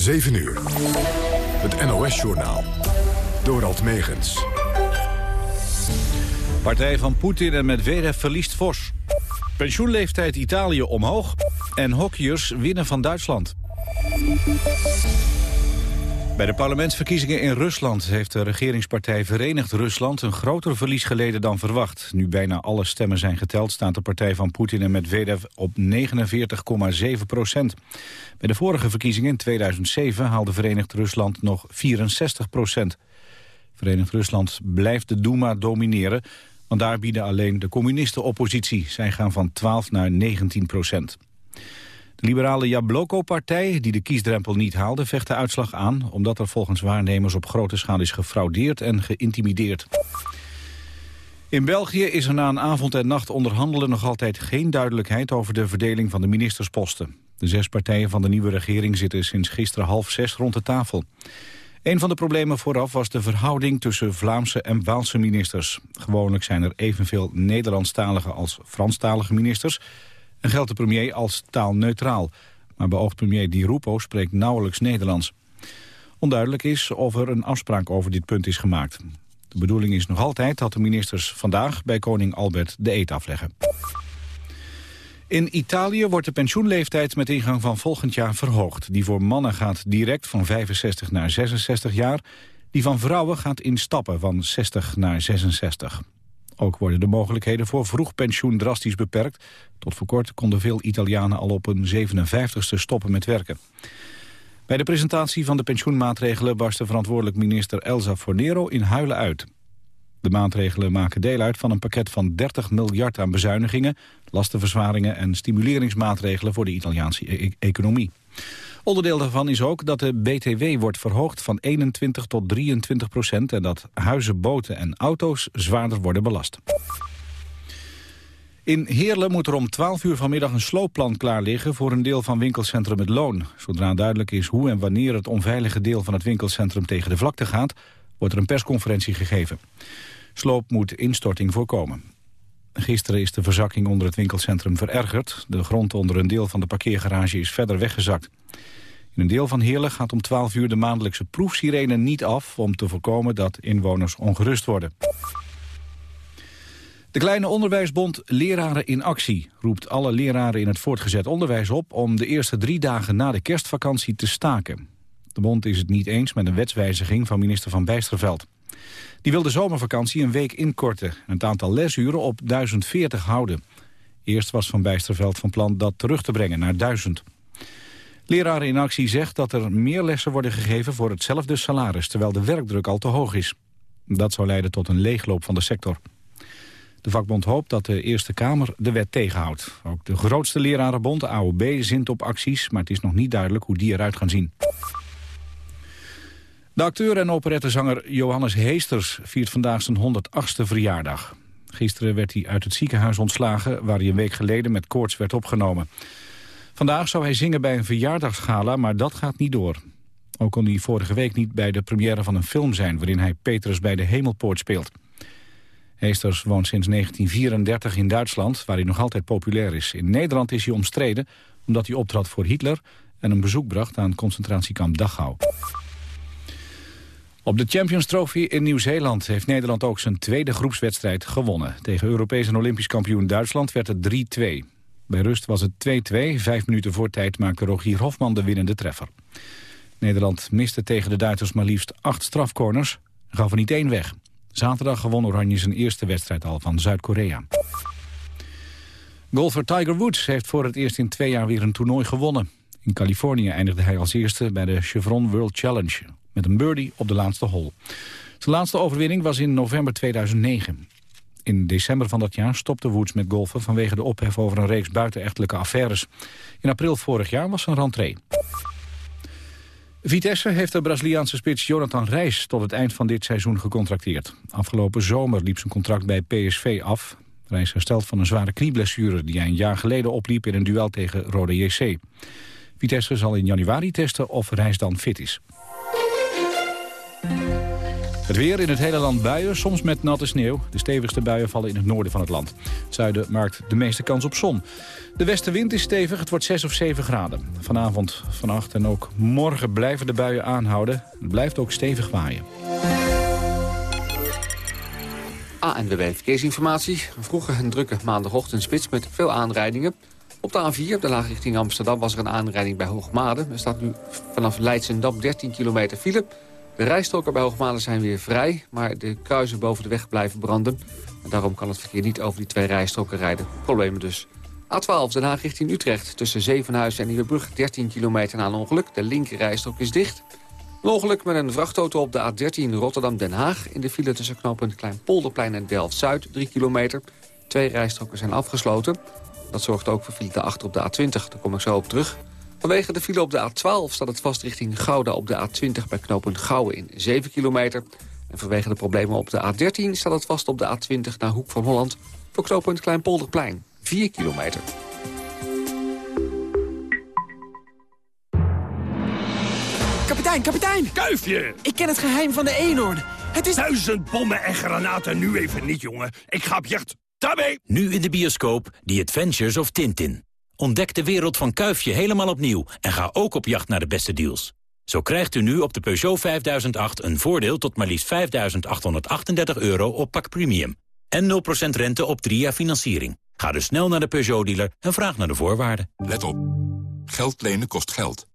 7 uur. Het NOS-journaal. Dorald Megens. Partij van Poetin en Medvedev verliest fors. Pensioenleeftijd Italië omhoog. En hockeyers winnen van Duitsland. Bij de parlementsverkiezingen in Rusland heeft de regeringspartij Verenigd Rusland een groter verlies geleden dan verwacht. Nu bijna alle stemmen zijn geteld staat de partij van Poetin en Medvedev op 49,7 procent. Bij de vorige verkiezingen in 2007 haalde Verenigd Rusland nog 64 procent. Verenigd Rusland blijft de Duma domineren, want daar bieden alleen de communisten oppositie. Zij gaan van 12 naar 19 procent. Liberale Jabloko-partij, die de kiesdrempel niet haalde, vecht de uitslag aan... omdat er volgens waarnemers op grote schaal is gefraudeerd en geïntimideerd. In België is er na een avond en nacht onderhandelen nog altijd geen duidelijkheid over de verdeling van de ministersposten. De zes partijen van de nieuwe regering zitten sinds gisteren half zes rond de tafel. Een van de problemen vooraf was de verhouding tussen Vlaamse en Waalse ministers. Gewoonlijk zijn er evenveel Nederlandstalige als Franstalige ministers en geldt de premier als taalneutraal. Maar beoogd premier Di Rupo spreekt nauwelijks Nederlands. Onduidelijk is of er een afspraak over dit punt is gemaakt. De bedoeling is nog altijd dat de ministers vandaag bij koning Albert de eet afleggen. In Italië wordt de pensioenleeftijd met ingang van volgend jaar verhoogd. Die voor mannen gaat direct van 65 naar 66 jaar. Die van vrouwen gaat in stappen van 60 naar 66. Ook worden de mogelijkheden voor vroeg pensioen drastisch beperkt. Tot voor kort konden veel Italianen al op een 57ste stoppen met werken. Bij de presentatie van de pensioenmaatregelen barstte verantwoordelijk minister Elsa Fornero in huilen uit. De maatregelen maken deel uit van een pakket van 30 miljard aan bezuinigingen, lastenverzwaringen en stimuleringsmaatregelen voor de Italiaanse e- economie. Onderdeel daarvan is ook dat de BTW wordt verhoogd van 21 tot 23 procent... en dat huizen, boten en auto's zwaarder worden belast. In Heerlen moet er om 12 uur vanmiddag een sloopplan klaar liggen... voor een deel van winkelcentrum Het Loon. Zodra duidelijk is hoe en wanneer het onveilige deel van het winkelcentrum tegen de vlakte gaat... wordt er een persconferentie gegeven. Sloop moet instorting voorkomen. Gisteren is de verzakking onder het winkelcentrum verergerd. De grond onder een deel van de parkeergarage is verder weggezakt. In een deel van Heerlen gaat om 12 uur de maandelijkse proefsirene niet af... om te voorkomen dat inwoners ongerust worden. De kleine onderwijsbond Leraren in Actie roept alle leraren in het voortgezet onderwijs op... om de eerste drie dagen na de kerstvakantie te staken. De bond is het niet eens met een wetswijziging van minister Van Bijsterveld. Die wil de zomervakantie een week inkorten... en het aantal lesuren op 1040 houden. Eerst was Van Bijsterveld van plan dat terug te brengen naar 1000. Leraren in actie zegt dat er meer lessen worden gegeven voor hetzelfde salaris, terwijl de werkdruk al te hoog is. Dat zou leiden tot een leegloop van de sector. De vakbond hoopt dat de Eerste Kamer de wet tegenhoudt. Ook de grootste lerarenbond, AOB, zint op acties, maar het is nog niet duidelijk hoe die eruit gaan zien. De acteur en operettezanger Johannes Heesters viert vandaag zijn 108ste verjaardag. Gisteren werd hij uit het ziekenhuis ontslagen... waar hij een week geleden met koorts werd opgenomen. Vandaag zou hij zingen bij een verjaardagsgala, maar dat gaat niet door. Ook kon hij vorige week niet bij de première van een film zijn... waarin hij Petrus bij de Hemelpoort speelt. Heesters woont sinds 1934 in Duitsland, waar hij nog altijd populair is. In Nederland is hij omstreden omdat hij optrad voor Hitler... en een bezoek bracht aan concentratiekamp Dachau. Op de Champions Trophy in Nieuw-Zeeland heeft Nederland ook zijn tweede groepswedstrijd gewonnen. Tegen Europees en Olympisch kampioen Duitsland werd het 3-2. Bij rust was het 2-2. Vijf minuten voor tijd maakte Rogier Hofman de winnende treffer. Nederland miste tegen de Duitsers maar liefst acht strafcorners gaf er niet één weg. Zaterdag gewon Oranje zijn eerste wedstrijd al van Zuid-Korea. Golfer Tiger Woods heeft voor het eerst in twee jaar weer een toernooi gewonnen. In Californië eindigde hij als eerste bij de Chevron World Challenge... met een birdie op de laatste hole. Zijn laatste overwinning was in november 2009. In december van dat jaar stopte Woods met golfen vanwege de ophef over een reeks buitenechtelijke affaires. In april vorig jaar was zijn rentree. Vitesse heeft de Braziliaanse spits Jonathan Reis tot het eind van dit seizoen gecontracteerd. Afgelopen zomer liep zijn contract bij PSV af. Reis herstelt van een zware knieblessure die hij een jaar geleden opliep in een duel tegen Rode JC. Vitesse zal in januari testen of Reis dan fit is. Het weer in het hele land buien, soms met natte sneeuw. De stevigste buien vallen in het noorden van het land. Het zuiden maakt de meeste kans op zon. De westenwind is stevig, het wordt 6 of 7 graden. Vanavond, vannacht en ook morgen blijven de buien aanhouden. Het blijft ook stevig waaien. ANWB Verkeersinformatie. Vroege en drukke maandagochtendspits met veel aanrijdingen. Op de A4, op de laag richting Amsterdam, was er een aanrijding bij Hoogmade. Er staat nu vanaf Leidsendam 13 kilometer file. De rijstroken bij Hoogmade zijn weer vrij, maar de kruisen boven de weg blijven branden. En daarom kan het verkeer niet over die twee rijstroken rijden. Problemen dus. A12, Den Haag richting Utrecht. Tussen Zevenhuizen en Nieuwebrug 13 kilometer na een ongeluk. De linker rijstrook is dicht. Een ongeluk met een vrachtauto op de A13 Rotterdam-Den Haag. In de file tussen knooppunt Kleinpolderplein en Delft-Zuid, 3 kilometer. Twee rijstroken zijn afgesloten. Dat zorgt ook voor file achter op de A20, daar kom ik zo op terug. Vanwege de file op de A12 staat het vast richting Gouda op de A20 bij knooppunt Gouwen in 7 kilometer. En vanwege de problemen op de A13 staat het vast op de A20 naar Hoek van Holland voor knooppunt Kleinpolderplein, 4 kilometer. Kapitein, kapitein! Kuifje! Ik ken het geheim van de eenhoorn. Het is... Duizend bommen en granaten nu even niet, jongen. Ik ga op jacht. Daarmee! Nu in de bioscoop The Adventures of Tintin. Ontdek de wereld van Kuifje helemaal opnieuw en ga ook op jacht naar de beste deals. Zo krijgt u nu op de Peugeot 5008 een voordeel tot maar liefst 5.838 euro op pak premium. En 0% rente op 3 jaar financiering. Ga dus snel naar de Peugeot-dealer en vraag naar de voorwaarden. Let op. Geld lenen kost geld.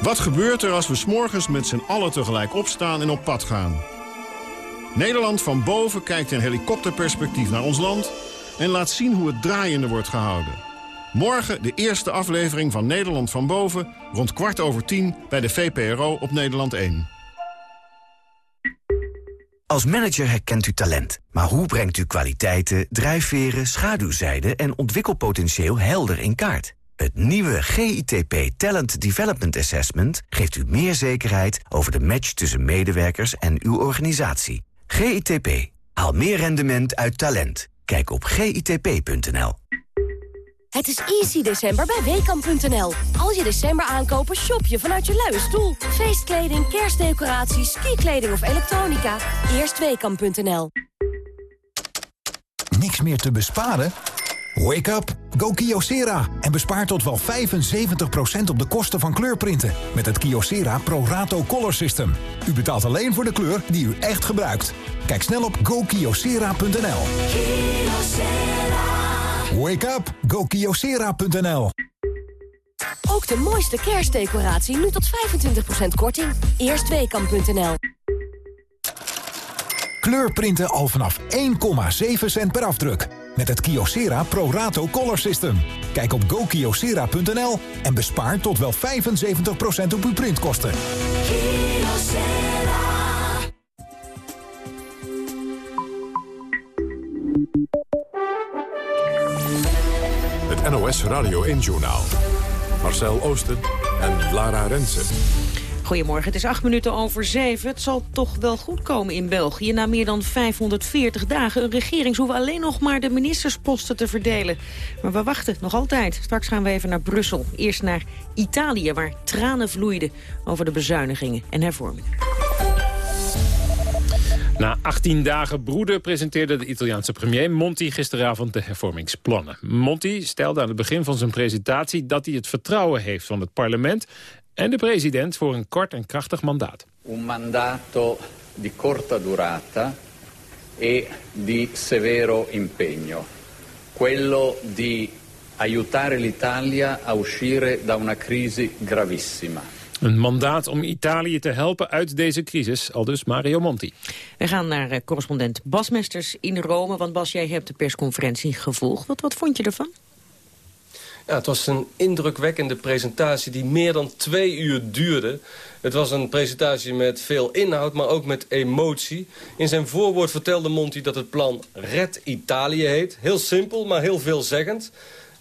Wat gebeurt er als we s'morgens met z'n allen tegelijk opstaan en op pad gaan? Nederland van boven kijkt in helikopterperspectief naar ons land... en laat zien hoe het draaiende wordt gehouden. Morgen de eerste aflevering van Nederland van boven... rond kwart over tien bij de VPRO op Nederland 1. Als manager herkent u talent. Maar hoe brengt u kwaliteiten, drijfveren, schaduwzijden... en ontwikkelpotentieel helder in kaart? Het nieuwe GITP Talent Development Assessment geeft u meer zekerheid over de match tussen medewerkers en uw organisatie. GITP. Haal meer rendement uit talent. Kijk op gitp.nl. Het is easy december bij WKAM.nl. Als je december aankopen, shop je vanuit je luie stoel. Feestkleding, kerstdecoraties, skikleding of elektronica. Eerst WKAM.nl. Niks meer te besparen? Wake up, go Kyocera en bespaar tot wel 75% op de kosten van kleurprinten met het Kyocera Pro Rato Color System. U betaalt alleen voor de kleur die u echt gebruikt. Kijk snel op gokyocera.nl. Wake up, go Kyocera.nl. Ook de mooiste kerstdecoratie nu tot 25% korting. Eerst WKAM.nl. Kleurprinten al vanaf 1,7 cent per afdruk. Met het Kyocera Pro Rato Color System. Kijk op gokyocera.nl en bespaar tot wel 75% op uw printkosten. Het NOS Radio 1-journaal. Marcel Oosten en Lara Rensen. Goedemorgen, het is acht minuten over zeven. Het zal toch wel goed komen in België. Na meer dan 540 dagen een regering. Hoeven alleen nog maar de ministersposten te verdelen. Maar we wachten nog altijd. Straks gaan we even naar Brussel. Eerst naar Italië, waar tranen vloeiden over de bezuinigingen en hervormingen. Na 18 dagen broeden presenteerde de Italiaanse premier Monti gisteravond de hervormingsplannen. Monti stelde aan het begin van zijn presentatie dat hij het vertrouwen heeft van het parlement en de president voor een kort en krachtig mandaat. Un mandato di corta durata e di severo impegno. Quello di aiutare l'Italia a uscire da una crisi gravissima. Een mandaat om Italië te helpen uit deze crisis, aldus Mario Monti. We gaan naar uh, correspondent Bas Mesters in Rome. Want Bas, jij hebt de persconferentie gevolgd. Wat, wat vond je ervan? Het was een indrukwekkende presentatie die meer dan twee uur duurde. Het was een presentatie met veel inhoud, maar ook met emotie. In zijn voorwoord vertelde Monti dat het plan Red Italië heet. Heel simpel, maar heel veelzeggend.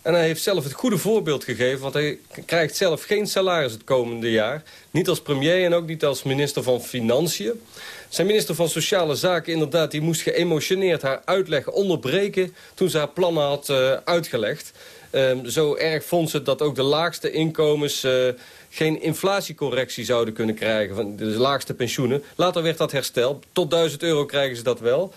En hij heeft zelf het goede voorbeeld gegeven... want hij krijgt zelf geen salaris het komende jaar. Niet als premier en ook niet als minister van Financiën. Zijn minister van Sociale Zaken inderdaad... die moest geëmotioneerd haar uitleg onderbreken... toen ze haar plannen had uh, uitgelegd. Um, zo erg vond ze dat ook de laagste inkomens... Uh, geen inflatiecorrectie zouden kunnen krijgen. Van de laagste pensioenen. Later werd dat hersteld. Tot 1000 euro krijgen ze dat wel.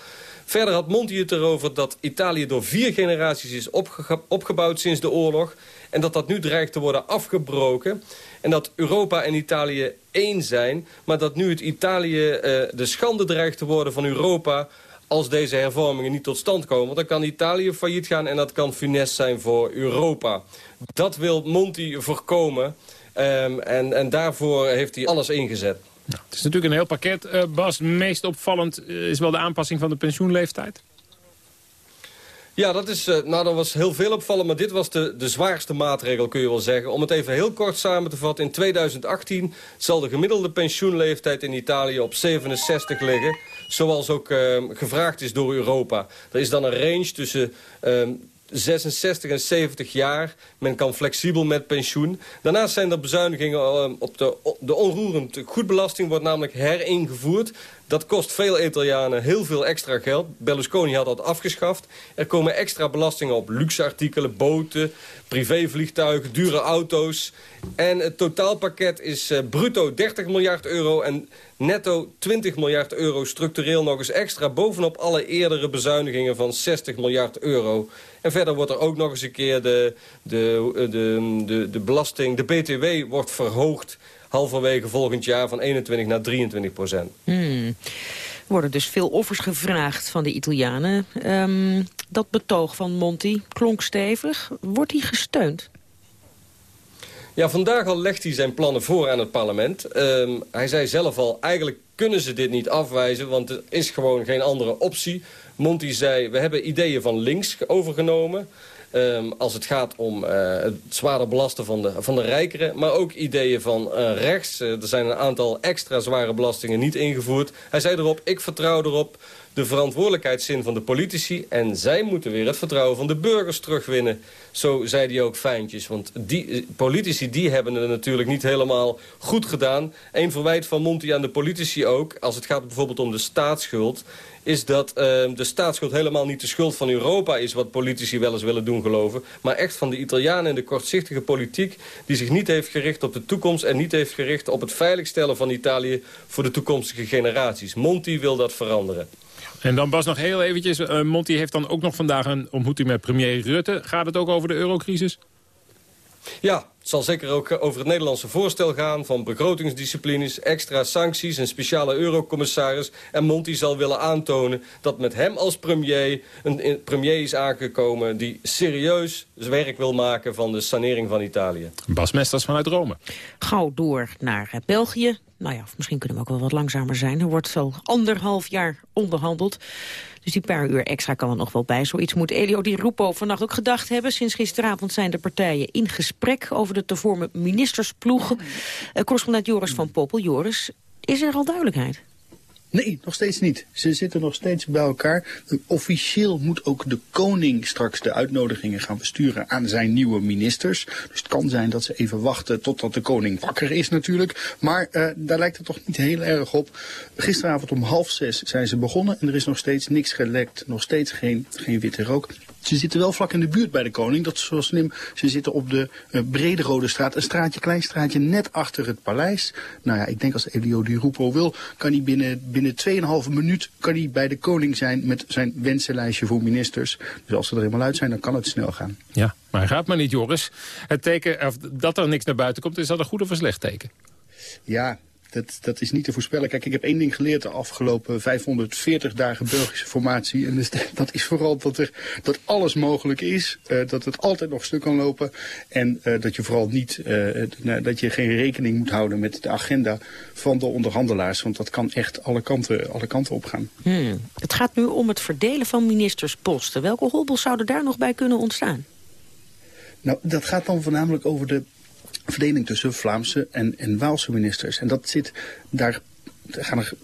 Verder had Monti het erover dat Italië door vier generaties is opge opgebouwd sinds de oorlog. En dat dat nu dreigt te worden afgebroken. En dat Europa en Italië één zijn. Maar dat nu het Italië uh, de schande dreigt te worden van Europa als deze hervormingen niet tot stand komen. Want dan kan Italië failliet gaan en dat kan funest zijn voor Europa. Dat wil Monti voorkomen. Um, en, en daarvoor heeft hij alles ingezet. Nou, het is natuurlijk een heel pakket. Uh, Bas, meest opvallend uh, is wel de aanpassing van de pensioenleeftijd. Ja, dat is, uh, nou, dat was heel veel opvallend, maar dit was de, de zwaarste maatregel, kun je wel zeggen. Om het even heel kort samen te vatten, in 2018 zal de gemiddelde pensioenleeftijd in Italië op 67 liggen. Zoals ook gevraagd is door Europa. Er is dan een range tussen 66 en 70 jaar. Men kan flexibel met pensioen. Daarnaast zijn er bezuinigingen uh, op de, de onroerend goedbelasting wordt namelijk heringevoerd. Dat kost veel Italianen heel veel extra geld. Berlusconi had dat afgeschaft. Er komen extra belastingen op luxe artikelen, boten, privévliegtuigen, dure auto's. En het totaalpakket is uh, bruto 30 miljard euro en netto 20 miljard euro structureel nog eens extra... bovenop alle eerdere bezuinigingen van 60 miljard euro. En verder wordt er ook nog eens een keer de, de, de, de, de belasting, de BTW wordt verhoogd halverwege volgend jaar van 21 naar 23 procent. Hmm. Er worden dus veel offers gevraagd van de Italianen. Um, dat betoog van Monti klonk stevig. Wordt hij gesteund? Ja, vandaag al legt hij zijn plannen voor aan het parlement. Um, hij zei zelf al, eigenlijk kunnen ze dit niet afwijzen... want er is gewoon geen andere optie. Monti zei, we hebben ideeën van links overgenomen... Um, als het gaat om uh, het zware belasten van de, van de rijkeren. Maar ook ideeën van uh, rechts. Uh, er zijn een aantal extra zware belastingen niet ingevoerd. Hij zei erop, ik vertrouw erop de verantwoordelijkheidszin van de politici... en zij moeten weer het vertrouwen van de burgers terugwinnen. Zo zei hij ook fijntjes. Want die politici die hebben het natuurlijk niet helemaal goed gedaan. Een verwijt van Monti aan de politici ook... als het gaat bijvoorbeeld om de staatsschuld is dat uh, de staatsschuld helemaal niet de schuld van Europa is... wat politici wel eens willen doen geloven. Maar echt van de Italianen en de kortzichtige politiek... die zich niet heeft gericht op de toekomst... en niet heeft gericht op het veiligstellen van Italië... voor de toekomstige generaties. Monti wil dat veranderen. En dan Bas nog heel eventjes. Uh, Monti heeft dan ook nog vandaag een ontmoeting met premier Rutte. Gaat het ook over de eurocrisis? Ja, het zal zeker ook over het Nederlandse voorstel gaan... van begrotingsdisciplines, extra sancties, een speciale eurocommissaris. En Monti zal willen aantonen dat met hem als premier... een premier is aangekomen die serieus werk wil maken... van de sanering van Italië. Bas Mesters vanuit Rome. Gauw door naar België. Nou ja, misschien kunnen we ook wel wat langzamer zijn. Er wordt zo anderhalf jaar onderhandeld. Dus die paar uur extra kan er nog wel bij. Zoiets moet Elio Di Rupo vannacht ook gedacht hebben. Sinds gisteravond zijn de partijen in gesprek over de te vormen ministersploeg. Uh, correspondent Joris van Poppel. Joris, is er al duidelijkheid? Nee, nog steeds niet. Ze zitten nog steeds bij elkaar. Officieel moet ook de koning straks de uitnodigingen gaan besturen aan zijn nieuwe ministers. Dus het kan zijn dat ze even wachten totdat de koning wakker is natuurlijk. Maar uh, daar lijkt het toch niet heel erg op. Gisteravond om half zes zijn ze begonnen en er is nog steeds niks gelekt. Nog steeds geen, geen witte rook. Ze zitten wel vlak in de buurt bij de koning. Dat is zo slim. Ze zitten op de uh, Brede Rode Straat. Een straatje, klein straatje, net achter het paleis. Nou ja, ik denk als Elio Di Rupo wil, kan hij binnen, binnen 2,5 minuut kan hij bij de koning zijn met zijn wensenlijstje voor ministers. Dus als ze er helemaal uit zijn, dan kan het snel gaan. Ja, maar hij gaat maar niet, Joris. Het teken, of dat er niks naar buiten komt, is dat een goed of een slecht teken? Ja, dat, dat is niet te voorspellen. Kijk, ik heb één ding geleerd de afgelopen 540 dagen Belgische formatie. En dus dat is vooral dat, er, dat alles mogelijk is. Uh, dat het altijd nog stuk kan lopen. En uh, dat je vooral niet, uh, dat je geen rekening moet houden met de agenda van de onderhandelaars. Want dat kan echt alle kanten, alle kanten opgaan. Hmm. Het gaat nu om het verdelen van ministersposten. Welke hobbels zouden daar nog bij kunnen ontstaan? Nou, dat gaat dan voornamelijk over de verdeling tussen Vlaamse en, en Waalse ministers. En dat zit daar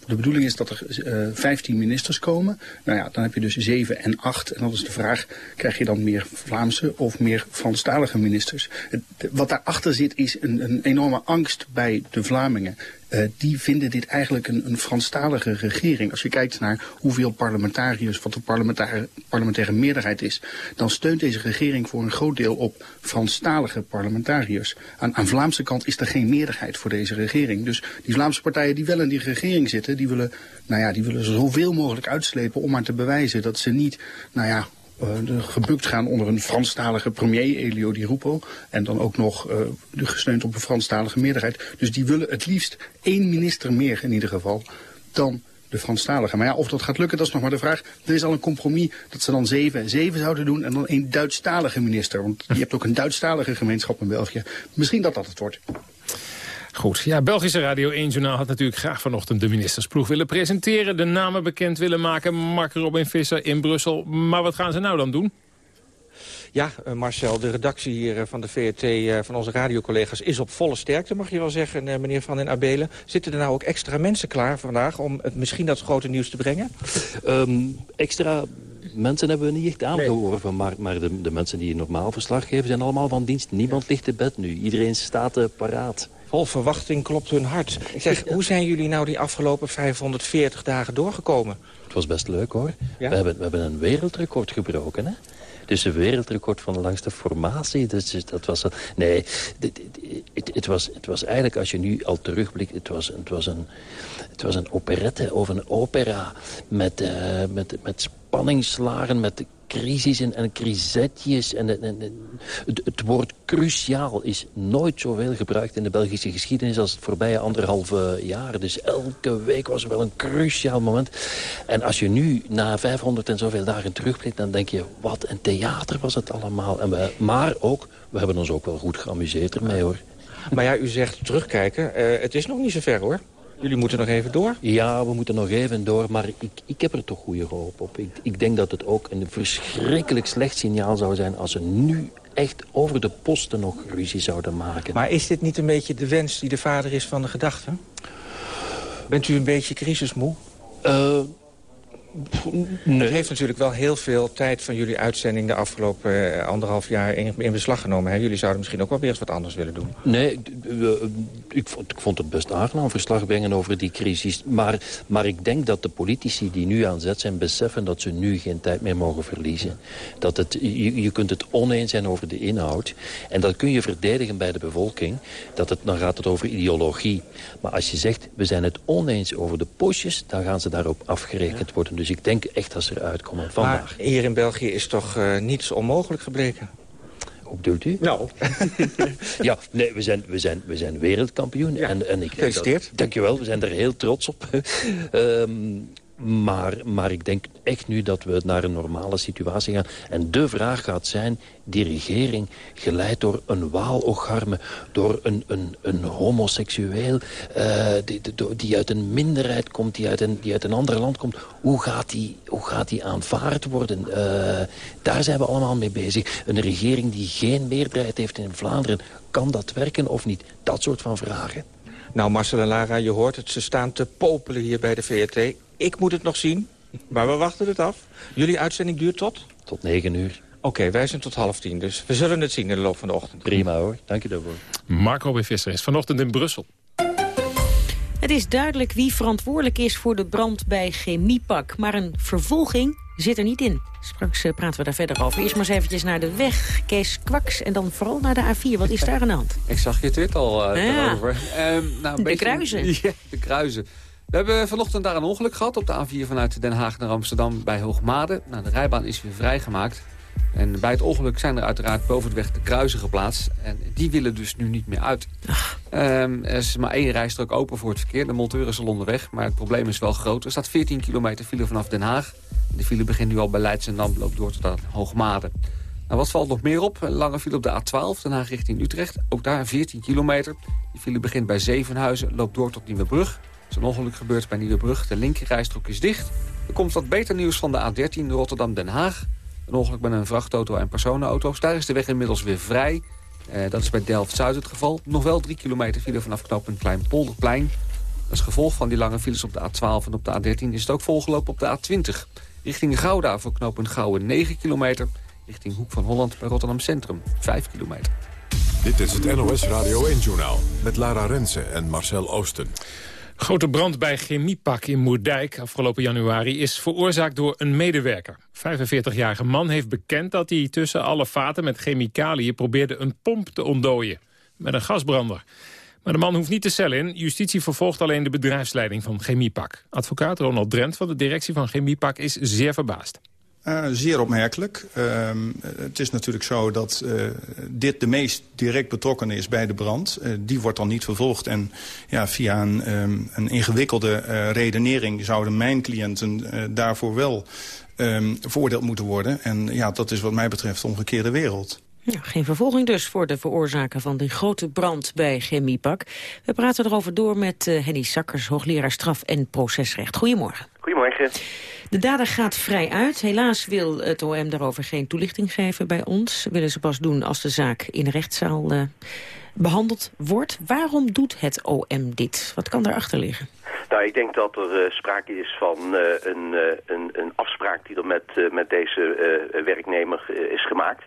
de bedoeling is dat er uh, 15 ministers komen. Nou ja, dan heb je dus 7 en 8. En dan is de vraag, krijg je dan meer Vlaamse of meer Franstalige ministers? Het, wat daarachter zit is een, een enorme angst bij de Vlamingen. Uh, die vinden dit eigenlijk een, een Franstalige regering. Als je kijkt naar hoeveel parlementariërs, wat de parlementaire, parlementaire meerderheid is, dan steunt deze regering voor een groot deel op Franstalige parlementariërs. Aan, aan Vlaamse kant is er geen meerderheid voor deze regering. Dus die Vlaamse partijen die wel in die regering zitten, die willen, nou ja, die willen zoveel mogelijk uitslepen om maar te bewijzen dat ze niet, nou ja, uh, gebukt gaan onder een Franstalige premier, Elio Di Rupo. En dan ook nog uh, gesteund op een Franstalige meerderheid. Dus die willen het liefst één minister meer in ieder geval dan de Franstalige. Maar ja, of dat gaat lukken, dat is nog maar de vraag. Er is al een compromis dat ze dan zeven en zeven zouden doen... en dan één Duitsstalige minister. Want je hebt ook een Duitsstalige gemeenschap in België. Misschien dat dat het wordt. Goed, ja, Belgische Radio 1-journaal had natuurlijk graag vanochtend de ministersploeg willen presenteren. De namen bekend willen maken. Mark Robin Visser in Brussel. Maar wat gaan ze nou dan doen? Ja, uh, Marcel, de redactie hier uh, van de VRT, uh, van onze radiocollega's... is op volle sterkte, mag je wel zeggen, meneer Van den Abelen. Zitten er nou ook extra mensen klaar vandaag... om het, misschien dat grote nieuws te brengen? Um, extra mensen hebben we niet echt aangeworven. Maar, maar de, de, mensen die normaal verslag geven zijn allemaal van dienst. Niemand ligt te bed nu. Iedereen staat paraat. Vol verwachting klopt hun hart. Zeg, hoe zijn jullie nou die afgelopen 540 dagen doorgekomen? Het was best leuk hoor. We, hebben, we hebben een wereldrecord gebroken hè. Dus een wereldrecord van de langste formatie. Dus dat was... Nee, het, het, was, het was eigenlijk, als je nu al terugblikt... Het was, het was, een, het was een operette of een opera met, uh, met, met spanningslagen, met crisissen en crisetjes. En, en, het, het, woord cruciaal is nooit zoveel gebruikt in de Belgische geschiedenis... als het voorbije anderhalve jaar. Dus elke week was er wel een cruciaal moment. En als je nu na 500 en zoveel dagen terugblikt... dan denk je, wat een theater was het allemaal. En we, maar ook, we hebben ons ook wel goed geamuseerd ermee, hoor. Maar ja, u zegt terugkijken. Uh, het is nog niet zo ver, hoor. Jullie moeten nog even door? Ja, we moeten nog even door, maar ik, ik heb er toch goede hoop op. Ik, ik denk dat het ook een verschrikkelijk slecht signaal zou zijn... als ze nu echt over de posten nog ruzie zouden maken. Maar is dit niet een beetje de wens die de vader is van de gedachte? Bent u een beetje crisismoe? Uh, Nee. Het heeft natuurlijk wel heel veel tijd van jullie uitzending... de afgelopen eh, anderhalf jaar in, in, beslag genomen. Hè? Jullie zouden misschien ook wel weer eens wat anders willen doen. Nee, ik vond, ik vond het best aangenaam verslag brengen over die crisis. Maar, maar ik denk dat de politici die nu aan zet zijn... beseffen dat ze nu geen tijd meer mogen verliezen. Dat het, je, je kunt het oneens zijn over de inhoud. En dat kun je verdedigen bij de bevolking. Dat het, dan gaat het over ideologie. Maar als je zegt, we zijn het oneens over de postjes... dan gaan ze daarop afgerekend worden. Dus ik denk echt dat ze eruit komen vandaag. Maar hier in België is toch uh, niets onmogelijk gebleken? Hoe bedoelt u? Nou. ja, nee, we zijn, we zijn, we zijn wereldkampioen. Ja, en, en ik Gefeliciteerd. Dat, dankjewel, we zijn er heel trots op. um, Maar, maar ik denk echt nu dat we naar een normale situatie gaan. En de vraag gaat zijn, die regering geleid door een waalogarme... door een, een, een homoseksueel uh, die, die uit een minderheid komt, die uit een, die uit een ander land komt... hoe gaat die, hoe gaat aanvaard worden? Uh, daar zijn we allemaal mee bezig. Een regering die geen meerderheid heeft in Vlaanderen... kan dat werken of niet? Dat soort van vragen. Nou, Marcel en Lara, je hoort het. Ze staan te popelen hier bij de VRT. Ik moet het nog zien, maar we wachten het af. Jullie uitzending duurt tot? Tot negen uur. Oké, okay, wij zijn tot half tien, dus we zullen het zien in de loop van de ochtend. Prima hoor, dank je daarvoor. Marco B. Visser is vanochtend in Brussel. Het is duidelijk wie verantwoordelijk is voor de brand bij Chemiepak. Maar een vervolging zit er niet in. Straks uh, praten we daar verder over. Eerst maar eens eventjes naar de weg, Kees Kwaks. En dan vooral naar de A4. Wat is daar aan de hand? Ik zag je tweet al uh, ja. Um, nou, de beetje, kruisen. Ja, de kruisen. We hebben vanochtend daar een ongeluk gehad op de A4 vanuit Den Haag naar Amsterdam bij Hoogmade. Nou, de rijbaan is weer vrijgemaakt. En bij het ongeluk zijn er uiteraard boven de weg de kruisen geplaatst. En die willen dus nu niet meer uit. Um, er is maar één rijstrook open voor het verkeer. De monteur is al onderweg, maar het probleem is wel groot. Er staat 14 kilometer file vanaf Den Haag. De file begint nu al bij Leidschendam, loopt door tot aan Hoogmade. Nou, wat valt nog meer op? Een lange file op de A12, Den Haag richting Utrecht. Ook daar 14 kilometer. Die file begint bij Zevenhuizen, loopt door tot Nieuwebrug. Is een ongeluk gebeurd bij Nieuwebrug. De linkerrijstrook is dicht. Er komt wat beter nieuws van de A13 Rotterdam-Den Haag. Een ongeluk met een vrachtauto en personenauto's. Daar is de weg inmiddels weer vrij. Eh, dat is bij Delft-Zuid het geval. Nog wel drie kilometer file vanaf knooppunt Kleinpolderplein. Als gevolg van die lange files op de A12 en op de A13 is het ook volgelopen op de A20. Richting Gouda voor knooppunt Gouwen 9 kilometer. Richting Hoek van Holland bij Rotterdam Centrum 5 kilometer. Dit is het NOS Radio 1-journaal met Lara Rensen en Marcel Oosten. Grote brand bij Chemiepak in Moerdijk afgelopen januari is veroorzaakt door een medewerker. 45-jarige man heeft bekend dat hij tussen alle vaten met chemicaliën probeerde een pomp te ontdooien. Met een gasbrander. Maar de man hoeft niet te cel in. Justitie vervolgt alleen de bedrijfsleiding van Chemiepak. Advocaat Ronald Drent van de directie van Chemiepak is zeer verbaasd. Uh, zeer opmerkelijk. Uh, het is natuurlijk zo dat uh, dit de meest direct betrokken is bij de brand. die wordt dan niet vervolgd. En ja, via een, um, een ingewikkelde redenering zouden mijn cliënten daarvoor wel um, veroordeeld moeten worden. En ja, dat is wat mij betreft de omgekeerde wereld. Ja, geen vervolging dus voor de veroorzaker van de grote brand bij Chemiepak. We praten erover door met Henny Sakkers, hoogleraar straf- en procesrecht. Goedemorgen. Goedemorgen. De dader gaat vrij uit. Helaas wil het OM daarover geen toelichting geven bij ons. Willen ze pas doen als de zaak in de rechtszaal uh, behandeld wordt. Waarom doet het OM dit? Wat kan daarachter liggen? Nou, ik denk dat er uh, sprake is van uh, een, een, een, afspraak die er met, met deze werknemer is gemaakt.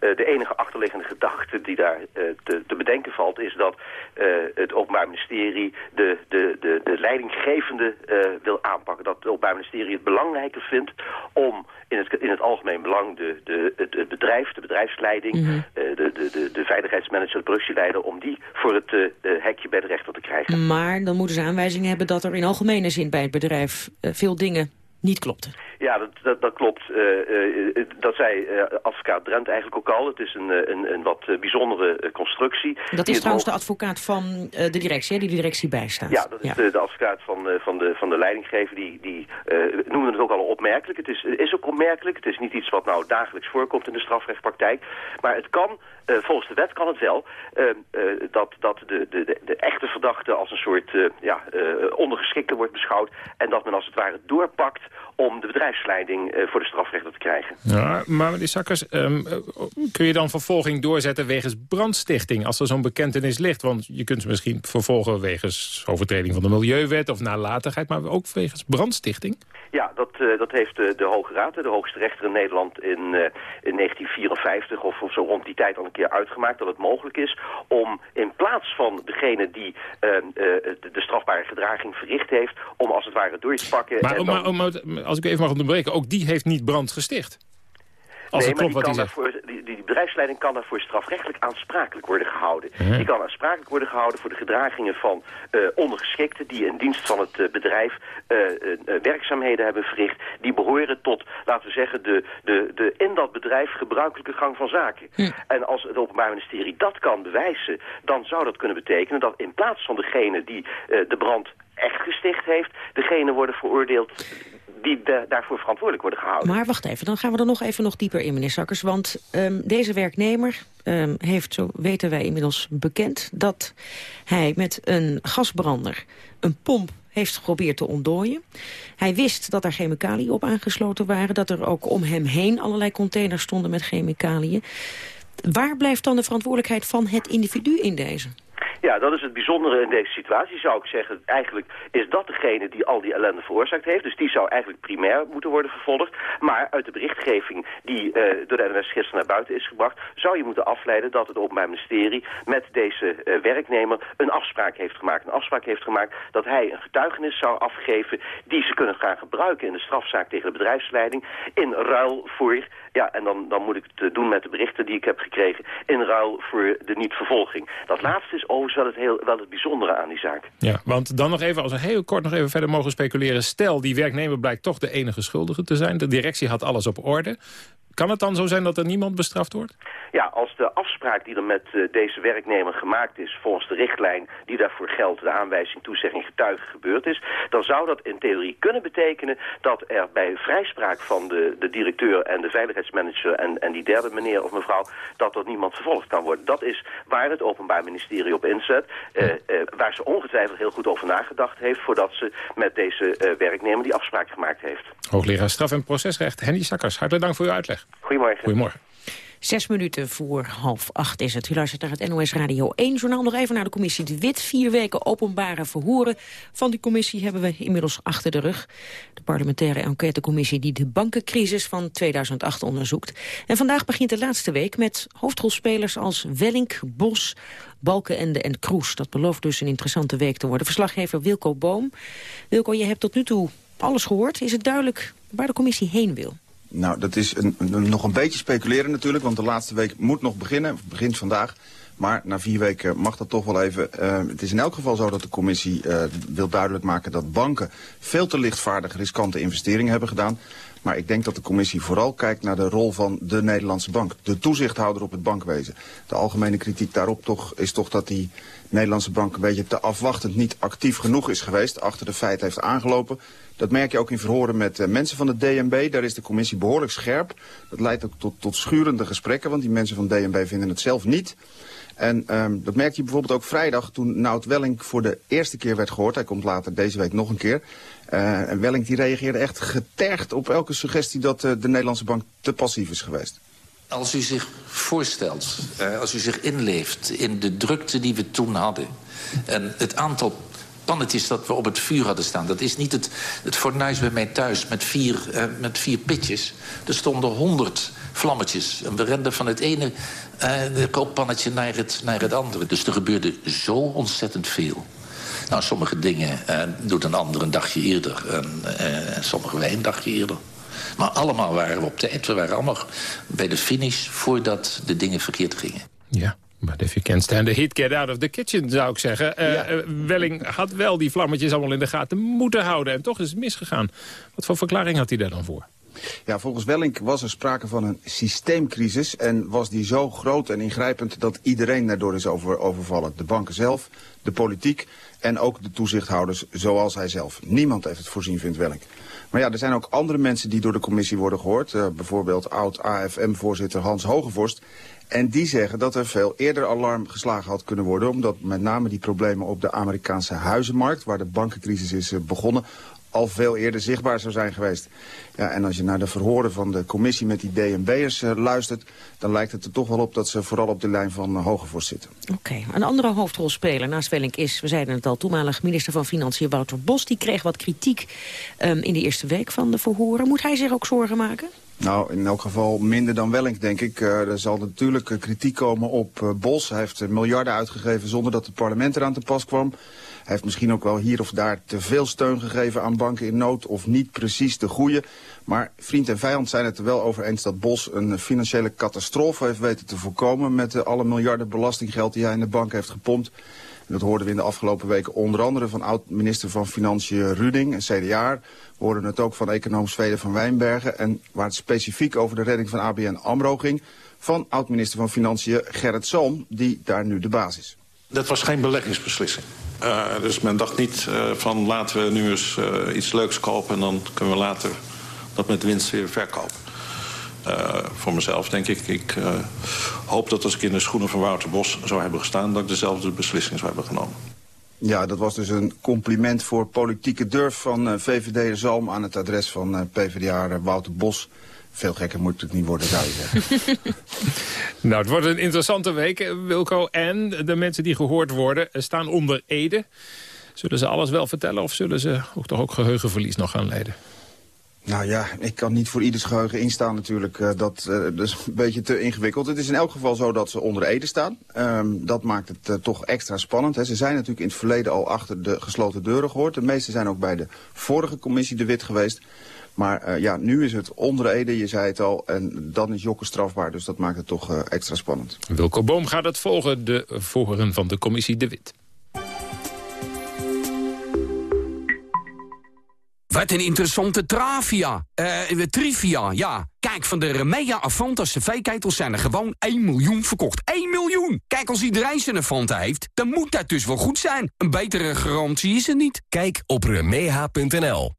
Uh, de enige achterliggende gedachte die daar uh, te, te, bedenken valt... is dat uh, het Openbaar Ministerie de, de, de, de leidinggevende wil aanpakken. Dat het Openbaar Ministerie het belangrijker vindt om in het, in het algemeen belang de, de, het, het bedrijf, de bedrijfsleiding... Mm -hmm. de, de, de, de veiligheidsmanager, de productieleider... om die voor het hekje bij de rechter te krijgen. Maar dan moeten ze aanwijzingen hebben dat er in algemene zin bij het bedrijf veel dingen niet klopten. Ja, dat, dat, dat klopt. Uh, uh, dat zei uh, advocaat Drent eigenlijk ook al. Het is een, een, een wat bijzondere constructie. Dat is trouwens de advocaat van de directie, hè, die de directie bijstaat. Ja, dat is De, de, advocaat van, van, de, van de leidinggever. Die, die noemde het ook al opmerkelijk. Het is, is ook opmerkelijk. Het is niet iets wat nou dagelijks voorkomt in de strafrechtpraktijk. Maar het kan, volgens de wet kan het wel, dat, dat de, de, de, echte verdachte als een soort ja, ondergeschikte wordt beschouwd. En dat men als het ware doorpakt om de bedrijfsleiding uh, voor de strafrechter te krijgen. Ja, maar meneer Sakkers, um, kun je dan vervolging doorzetten wegens brandstichting... als er zo'n bekentenis ligt? Want je kunt ze misschien vervolgen wegens overtreding van de Milieuwet... of nalatigheid, maar ook wegens brandstichting? Ja, dat, uh, dat heeft de, de Hoge Raad, de hoogste rechter in Nederland... in, uh, in 1954 of, of zo rond die tijd al een keer uitgemaakt... dat het mogelijk is om in plaats van degene die de, de strafbare gedraging verricht heeft... om als het ware door te pakken... Maar, en dan... maar, maar als ik even mag onderbreken, ook die heeft niet brand gesticht. Als nee, het klopt maar die, wat kan hij daarvoor, die, die bedrijfsleiding kan daarvoor strafrechtelijk aansprakelijk worden gehouden. Die kan aansprakelijk worden gehouden voor de gedragingen van uh, ondergeschikten... die in dienst van het uh, bedrijf uh, werkzaamheden hebben verricht. Die behoren tot, laten we zeggen, de, de, de in dat bedrijf gebruikelijke gang van zaken. Hm. En als het Openbaar Ministerie dat kan bewijzen... dan zou dat kunnen betekenen dat in plaats van degene die de brand echt gesticht heeft... degene worden veroordeeld die de, daarvoor verantwoordelijk worden gehouden. Maar wacht even, dan gaan we er nog even nog dieper in, meneer Sakkers. Want um, deze werknemer um, heeft, zo weten wij inmiddels bekend... dat hij met een gasbrander een pomp heeft geprobeerd te ontdooien. Hij wist dat er chemicaliën op aangesloten waren... dat er ook om hem heen allerlei containers stonden met chemicaliën. Waar blijft dan de verantwoordelijkheid van het individu in deze? Ja, dat is het bijzondere in deze situatie, zou ik zeggen. Eigenlijk is dat degene die al die ellende veroorzaakt heeft. Dus die zou eigenlijk primair moeten worden vervolgd. Maar uit de berichtgeving die uh, door de NWS gisteren naar buiten is gebracht... zou je moeten afleiden dat het Openbaar Ministerie met deze uh, werknemer een afspraak heeft gemaakt. Een afspraak heeft gemaakt dat hij een getuigenis zou afgeven... die ze kunnen gaan gebruiken in de strafzaak tegen de bedrijfsleiding... in ruil voor ja, en dan, dan moet ik het doen met de berichten die ik heb gekregen... in ruil voor de niet-vervolging. Dat laatste is overigens wel het, heel, wel het bijzondere aan die zaak. Ja, want dan nog even, als we heel kort nog even verder mogen speculeren... stel, die werknemer blijkt toch de enige schuldige te zijn. De directie had alles op orde. Kan het dan zo zijn dat er niemand bestraft wordt? Ja, als de afspraak die er met uh, deze werknemer gemaakt is... volgens de richtlijn die daarvoor geldt, de aanwijzing, toezegging, getuige gebeurd is... dan zou dat in theorie kunnen betekenen dat er bij vrijspraak van de, de directeur en de veiligheidsmanager... En, en die derde meneer of mevrouw, dat er niemand vervolgd kan worden. Dat is waar het Openbaar Ministerie op inzet. Uh, uh, waar ze ongetwijfeld heel goed over nagedacht heeft... voordat ze met deze werknemer die afspraak gemaakt heeft. Hoogleraar straf- en procesrecht Henny Sakkers, hartelijk dank voor uw uitleg. Goedemorgen. Goedemorgen. Zes minuten voor half acht is het. U luistert naar het NOS Radio 1 journaal. Nog even naar de commissie De Wit. Vier weken openbare verhoren van die commissie hebben we inmiddels achter de rug. De parlementaire enquêtecommissie die de bankencrisis van 2008 onderzoekt. En vandaag begint de laatste week met hoofdrolspelers als Wellink, Bos, Balkenende en Kroes. Dat belooft dus een interessante week te worden. Verslaggever Wilco Boom. Wilco, je hebt tot nu toe alles gehoord. Is het duidelijk waar de commissie heen wil? Nou, dat is een, nog een beetje speculeren natuurlijk, want de laatste week moet nog beginnen, begint vandaag. Maar na vier weken mag dat toch wel even. Uh, het is in elk geval zo dat de commissie uh, wil duidelijk maken dat banken veel te lichtvaardig riskante investeringen hebben gedaan. Maar ik denk dat de commissie vooral kijkt naar de rol van de Nederlandse bank. De toezichthouder op het bankwezen. De algemene kritiek daarop toch, is toch dat die Nederlandse bank een beetje te afwachtend niet actief genoeg is geweest. Achter de feiten heeft aangelopen. Dat merk je ook in verhoren met uh, mensen van de DNB. Daar is de commissie behoorlijk scherp. Dat leidt ook tot, tot schurende gesprekken, want die mensen van DNB vinden het zelf niet. En um, dat merkte je bijvoorbeeld ook vrijdag toen Nout Welling voor de eerste keer werd gehoord. Hij komt later deze week nog een keer. Uh, en Welling die reageerde echt getergd op elke suggestie dat uh, de Nederlandse bank te passief is geweest. Als u zich voorstelt, als u zich inleeft in de drukte die we toen hadden... en het aantal pannetjes dat we op het vuur hadden staan... dat is niet het, het fornuis bij mij thuis met vier, uh, met vier pitjes. Er stonden honderd vlammetjes. En we renden van het ene uh, naar het, naar het andere. Dus er gebeurde zo ontzettend veel. Nou, sommige dingen uh, doet een ander een dagje eerder. En sommige wij een dagje eerder. Maar allemaal waren we op tijd. We waren allemaal bij de finish voordat de dingen verkeerd gingen. Ja. But if you can't stand the heat, get out of the kitchen, zou ik zeggen. Uh, ja. Welling had wel die vlammetjes allemaal in de gaten moeten houden. En toch is het misgegaan. Wat voor verklaring had hij daar dan voor? Ja, volgens Wellink was er sprake van een systeemcrisis en was die zo groot en ingrijpend dat iedereen daardoor is over, overvallen. De banken zelf, de politiek en ook de toezichthouders zoals hij zelf. Niemand heeft het voorzien, vindt Wellink. Maar ja, er zijn ook andere mensen die door de commissie worden gehoord. Uh, bijvoorbeeld oud-AFM-voorzitter Hans Hogevorst. En die zeggen dat er veel eerder alarm geslagen had kunnen worden... omdat met name die problemen op de Amerikaanse huizenmarkt... waar de bankencrisis is uh, begonnen al veel eerder zichtbaar zou zijn geweest. Ja, en als je naar de verhoren van de commissie met die DNB'ers uh, luistert... dan lijkt het er toch wel op dat ze vooral op de lijn van uh, Hogevorst zitten. Oké, een andere hoofdrolspeler naast Wellink is... we zeiden het al, toenmalig minister van Financiën Wouter Bos... die kreeg wat kritiek um, in de eerste week van de verhoren. Moet hij zich ook zorgen maken? Nou, in elk geval minder dan Wellink, denk ik. Uh, er zal natuurlijk uh, kritiek komen op uh, Bos. Hij heeft miljarden uitgegeven zonder dat het parlement eraan te pas kwam. Hij heeft misschien ook wel hier of daar te veel steun gegeven aan banken in nood... of niet precies de goede. Maar vriend en vijand zijn het er wel over eens dat Bos een financiële catastrofe heeft weten te voorkomen... met alle miljarden belastinggeld die hij in de bank heeft gepompt. Dat hoorden we in de afgelopen weken onder andere van oud-minister van Financiën Ruding, een CDA. We hoorden het ook van econoom Zweden van Wijnbergen. En waar het specifiek over de redding van ABN AMRO ging... van oud-minister van Financiën Gerrit Salm, die daar nu de baas is. Dat was geen beleggingsbeslissing. Uh, dus men dacht niet uh, van laten we nu eens uh, iets leuks kopen... en dan kunnen we later dat met winst weer verkopen. Uh, voor mezelf denk ik, ik uh, hoop dat als ik in de schoenen van Wouter Bos zou hebben gestaan... dat ik dezelfde beslissing zou hebben genomen. Ja, dat was dus een compliment voor politieke durf van uh, VVD Zalm... aan het adres van PvdA Wouter Bos. Veel gekker moet het niet worden, zou je zeggen. nou, het wordt een interessante week, Wilco. En de mensen die gehoord worden staan onder Ede. Zullen ze alles wel vertellen of zullen ze ook toch ook geheugenverlies nog gaan leiden? Nou ja, ik kan niet voor ieders geheugen instaan natuurlijk. Dat, uh, dat, is een beetje te ingewikkeld. Het is in elk geval zo dat ze onder Ede staan. Um, dat maakt het uh, toch extra spannend. Ze zijn natuurlijk in het verleden al achter de gesloten deuren gehoord. De meeste zijn ook bij de vorige commissie de Wit geweest. Maar ja, nu is het onder Ede, je zei het al, en dan is jokken strafbaar. Dus dat maakt het toch extra spannend. Wilco Boom gaat het volgen, de volgeren van de commissie De Wit. Wat een interessante travia. Uh, trivia, ja. Kijk, van de Remea Avanta cv-ketels zijn er gewoon 1 miljoen verkocht. 1 miljoen! Kijk, als iedereen zijn Avanta heeft, dan moet dat dus wel goed zijn. Een betere garantie is er niet. Kijk op remea.nl.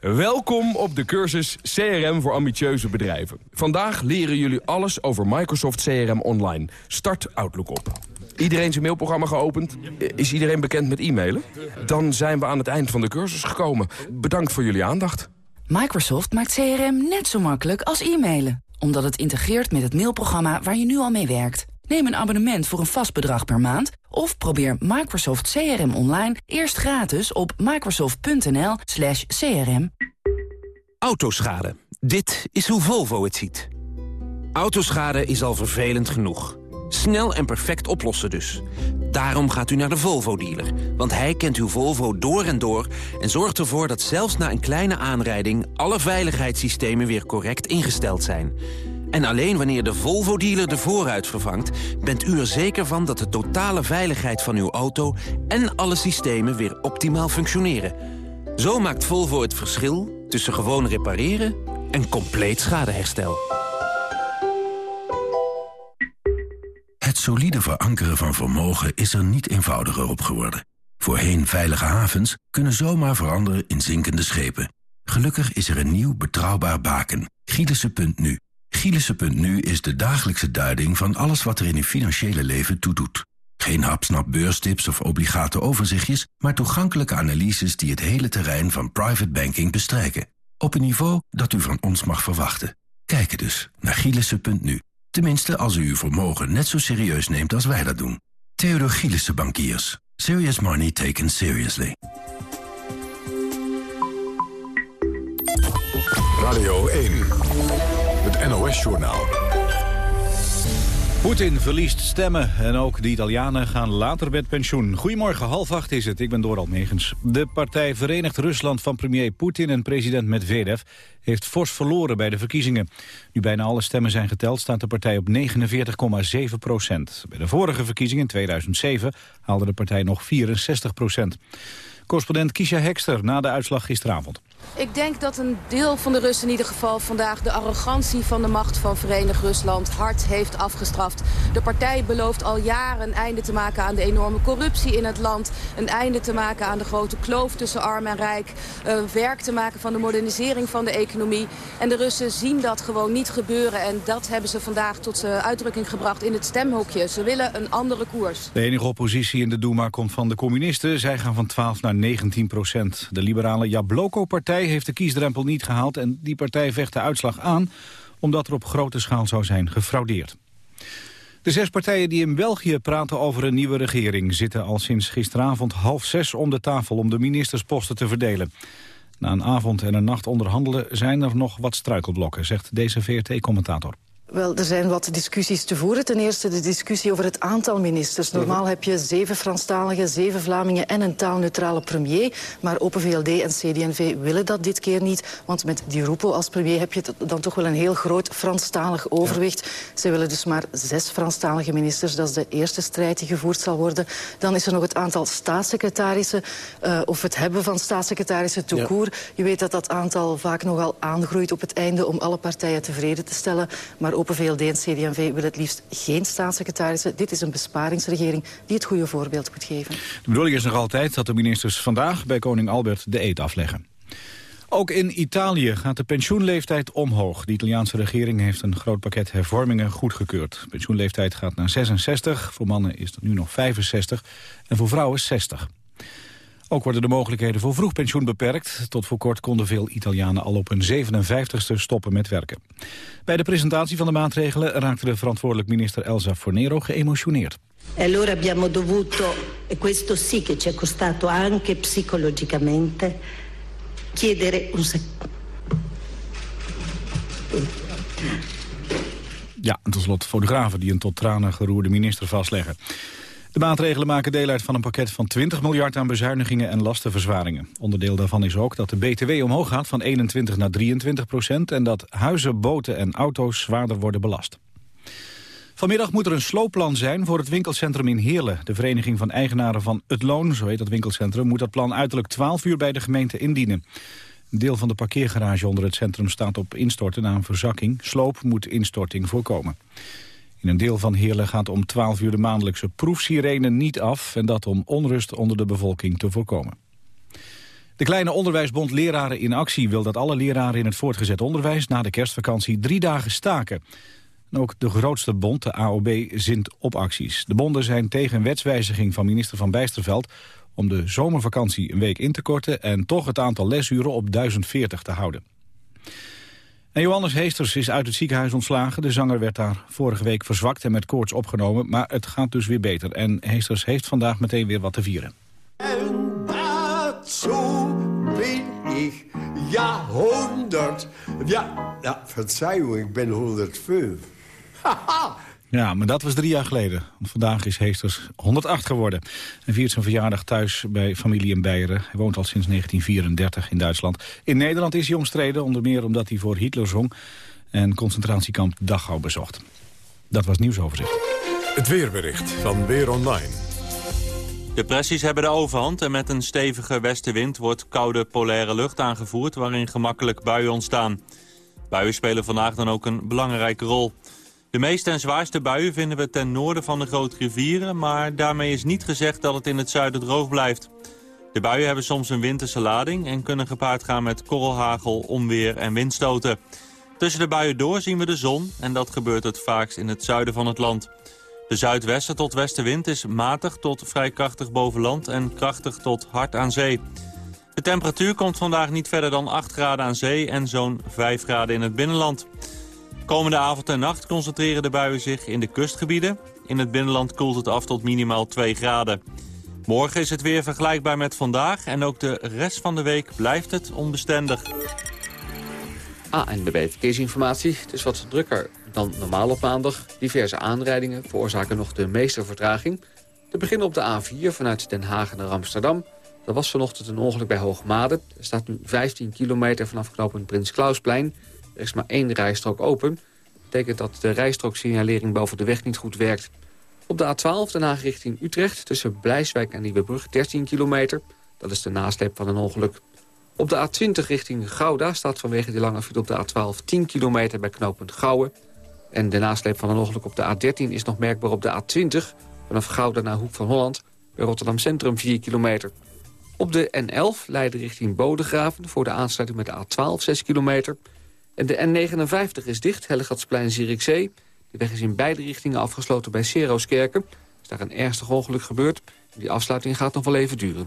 Welkom op de cursus CRM voor ambitieuze bedrijven. Vandaag leren jullie alles over Microsoft CRM Online. Start Outlook op. Iedereen zijn mailprogramma geopend? Is iedereen bekend met e-mailen? Dan zijn we aan het eind van de cursus gekomen. Bedankt voor jullie aandacht. Microsoft maakt CRM net zo makkelijk als e-mailen. omdat het integreert met het mailprogramma waar je nu al mee werkt. Neem een abonnement voor een vast bedrag per maand... of probeer Microsoft CRM online eerst gratis op microsoft.nl crm. Autoschade. Dit is hoe Volvo het ziet. Autoschade is al vervelend genoeg. Snel en perfect oplossen dus. Daarom gaat u naar de Volvo-dealer. Want hij kent uw Volvo door en door... en zorgt ervoor dat zelfs na een kleine aanrijding... alle veiligheidssystemen weer correct ingesteld zijn... En alleen wanneer de Volvo-dealer de voorruit vervangt... bent u er zeker van dat de totale veiligheid van uw auto... en alle systemen weer optimaal functioneren. Zo maakt Volvo het verschil tussen gewoon repareren... en compleet schadeherstel. Het solide verankeren van vermogen is er niet eenvoudiger op geworden. Voorheen veilige havens kunnen zomaar veranderen in zinkende schepen. Gelukkig is er een nieuw betrouwbaar baken, Gielissen.nu. Gielissen.nu is de dagelijkse duiding van alles wat er in uw financiële leven toedoet. Geen hapsnap beurstips of obligate overzichtjes, maar toegankelijke analyses die het hele terrein van private banking bestrijken. Op een niveau dat u van ons mag verwachten. Kijk dus naar Gielissen.nu. Tenminste, als u uw vermogen net zo serieus neemt als wij dat doen. Theodor Bankiers. Serious money taken seriously. Radio 1. Het NOS-journaal. Poetin verliest stemmen en ook de Italianen gaan later met pensioen. Goedemorgen, half acht is het, ik ben Doral Megens. De partij Verenigd Rusland van premier Poetin en president Medvedev... heeft fors verloren bij de verkiezingen. Nu bijna alle stemmen zijn geteld, staat de partij op 49,7 procent. Bij de vorige verkiezingen in 2007 haalde de partij nog 64 procent. Correspondent Kisha Hekster na de uitslag gisteravond. Ik denk dat een deel van de Russen in ieder geval vandaag de arrogantie van de macht van Verenigd Rusland hard heeft afgestraft. De partij belooft al jaren een einde te maken aan de enorme corruptie in het land. Een einde te maken aan de grote kloof tussen arm en rijk. Uh, werk te maken van de modernisering van de economie. En de Russen zien dat gewoon niet gebeuren. En dat hebben ze vandaag tot uitdrukking gebracht in het stemhokje. Ze willen een andere koers. De enige oppositie in de Duma komt van de communisten. Zij gaan van 12 naar 19 procent. De liberale Jabloko-partij heeft de kiesdrempel niet gehaald... en die partij vecht de uitslag aan omdat er op grote schaal zou zijn gefraudeerd. De zes partijen die in België praten over een nieuwe regering... zitten al sinds gisteravond half zes om de tafel om de ministersposten te verdelen. Na een avond en een nacht onderhandelen zijn er nog wat struikelblokken... zegt deze VRT-commentator. Wel, er zijn wat discussies te voeren. Ten eerste de discussie over het aantal ministers. Normaal heb je zeven Franstaligen, zeven Vlamingen en een taalneutrale premier. Maar Open VLD en CD&V willen dat dit keer niet. Want met Di Rupo als premier heb je dan toch wel een heel groot Franstalig overwicht. Ja. Ze willen dus maar zes Franstalige ministers. Dat is de eerste strijd die gevoerd zal worden. Dan is er nog het aantal staatssecretarissen. Uh, of het hebben van staatssecretarissen court. Ja. Je weet dat dat aantal vaak nogal aangroeit op het einde... om alle partijen tevreden te stellen. Maar Open VLD en CD&V willen het liefst geen staatssecretarissen. Dit is een besparingsregering die het goede voorbeeld moet geven. De bedoeling is nog altijd dat de ministers vandaag bij koning Albert de eed afleggen. Ook in Italië gaat de pensioenleeftijd omhoog. De Italiaanse regering heeft een groot pakket hervormingen goedgekeurd. De pensioenleeftijd gaat naar 66, voor mannen is dat nu nog 65 en voor vrouwen 60. Ook worden de mogelijkheden voor vroegpensioen beperkt. Tot voor kort konden veel Italianen al op hun 57ste stoppen met werken. Bij de presentatie van de maatregelen raakte de verantwoordelijk minister Elsa Fornero geëmotioneerd. E allora abbiamo dovuto, e questo sì che ci è costato anche psicologicamente, chiedere un Ja, en tot slot fotografen die een tot tranen geroerde minister vastleggen. De maatregelen maken deel uit van een pakket van 20 miljard aan bezuinigingen en lastenverzwaringen. Onderdeel daarvan is ook dat de BTW omhoog gaat van 21 naar 23 procent... en dat huizen, boten en auto's zwaarder worden belast. Vanmiddag moet er een sloopplan zijn voor het winkelcentrum in Heerlen. De vereniging van eigenaren van Het Loon, zo heet dat winkelcentrum... moet dat plan uiterlijk 12 uur bij de gemeente indienen. Een deel van de parkeergarage onder het centrum staat op instorten na een verzakking. Sloop moet instorting voorkomen. In een deel van Heerlen gaat om 12 uur de maandelijkse proefsirene niet af... en dat om onrust onder de bevolking te voorkomen. De kleine onderwijsbond Leraren in Actie wil dat alle leraren in het voortgezet onderwijs... na de kerstvakantie drie dagen staken. En ook de grootste bond, de AOB, zint op acties. De bonden zijn tegen een wetswijziging van minister Van Bijsterveld... om de zomervakantie een week in te korten... en toch het aantal lesuren op 1040 te houden. En Johannes Heesters is uit het ziekenhuis ontslagen. De zanger werd daar vorige week verzwakt en met koorts opgenomen. Maar het gaat dus weer beter. En Heesters heeft vandaag meteen weer wat te vieren. En zo ben ik. Ja, honderd. Ja, ja verzeihung, ik ben 105. Haha. Ja, maar dat was drie jaar geleden. Want vandaag is Heesters 108 geworden. En viert zijn verjaardag thuis bij familie in Beieren. Hij woont al sinds 1934 in Duitsland. In Nederland is hij omstreden, onder meer omdat hij voor Hitler zong... en concentratiekamp Dachau bezocht. Dat was nieuwsoverzicht. Het weerbericht van Weer Online. Depressies hebben de overhand en met een stevige westenwind wordt koude polaire lucht aangevoerd waarin gemakkelijk buien ontstaan. Buien spelen vandaag dan ook een belangrijke rol. De meeste en zwaarste buien vinden we ten noorden van de grote rivieren... maar daarmee is niet gezegd dat het in het zuiden droog blijft. De buien hebben soms een winterse lading... en kunnen gepaard gaan met korrelhagel, onweer en windstoten. Tussen de buien door zien we de zon... en dat gebeurt het vaakst in het zuiden van het land. De zuidwesten tot westenwind is matig tot vrij krachtig boven land... en krachtig tot hard aan zee. De temperatuur komt vandaag niet verder dan 8 graden aan zee... en zo'n 5 graden in het binnenland. Komende avond en nacht concentreren de buien zich in de kustgebieden. In het binnenland koelt het af tot minimaal 2 graden. Morgen is het weer vergelijkbaar met vandaag en ook de rest van de week blijft het onbestendig. ANWB Verkeersinformatie. Het is wat drukker dan normaal op maandag. Diverse aanrijdingen veroorzaken nog de meeste vertraging. Te beginnen op de A4 vanuit Den Haag naar Amsterdam. Er was vanochtend een ongeluk bij Hoogmade. Er staat nu 15 kilometer vanaf knooppunt Prins Klausplein. Er is maar één rijstrook open. Dat betekent dat de rijstrooksignalering boven de weg niet goed werkt. Op de A12 Den Haag richting Utrecht tussen Blijswijk en Nieuwebrug 13 kilometer. Dat is de nasleep van een ongeluk. Op de A20 richting Gouda staat vanwege die lange file op de A12 10 kilometer bij knooppunt Gouwen. En de nasleep van een ongeluk op de A13 is nog merkbaar op de A20... vanaf Gouda naar Hoek van Holland, bij Rotterdam Centrum 4 kilometer. Op de N11 Leiden richting Bodegraven voor de aansluiting met de A12 6 kilometer... En de N59 is dicht, Hellegatsplein Zierikzee. De weg is in beide richtingen afgesloten bij Seroskerken. Er is daar een ernstig ongeluk gebeurd. Die afsluiting gaat nog wel even duren.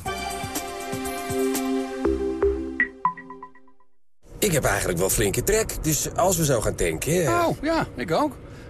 Ik heb eigenlijk wel flinke trek, dus als we zo gaan tanken... Oh, ja, ik ook.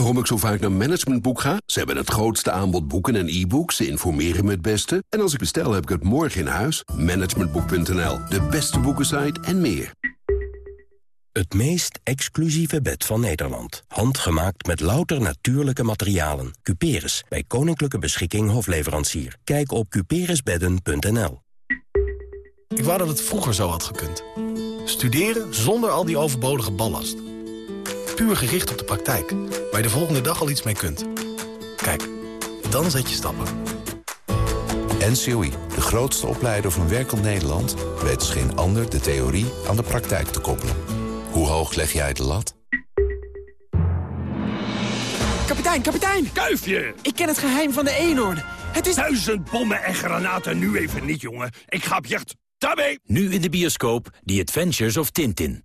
Waarom ik zo vaak naar Managementboek ga? Ze hebben het grootste aanbod boeken en e-books. Ze informeren me het beste. En als ik bestel, heb ik het morgen in huis. Managementboek.nl, de beste boekensite en meer. Het meest exclusieve bed van Nederland. Handgemaakt met louter natuurlijke materialen. Cuperus, bij Koninklijke Beschikking Hofleverancier. Kijk op cuperusbedden.nl. Ik wou dat het vroeger zo had gekund. Studeren zonder al die overbodige ballast. Puur gericht op de praktijk, waar je de volgende dag al iets mee kunt. Kijk, dan zet je stappen. NCOI, de grootste opleider van werkend Nederland... weet als geen ander de theorie aan de praktijk te koppelen. Hoe hoog leg jij de lat? Kapitein, kapitein! Kuifje! Ik ken het geheim van de eenhoorn. Het is... Duizend bommen en granaten nu even niet, jongen. Ik ga op jacht. Daarmee! Nu in de bioscoop The Adventures of Tintin.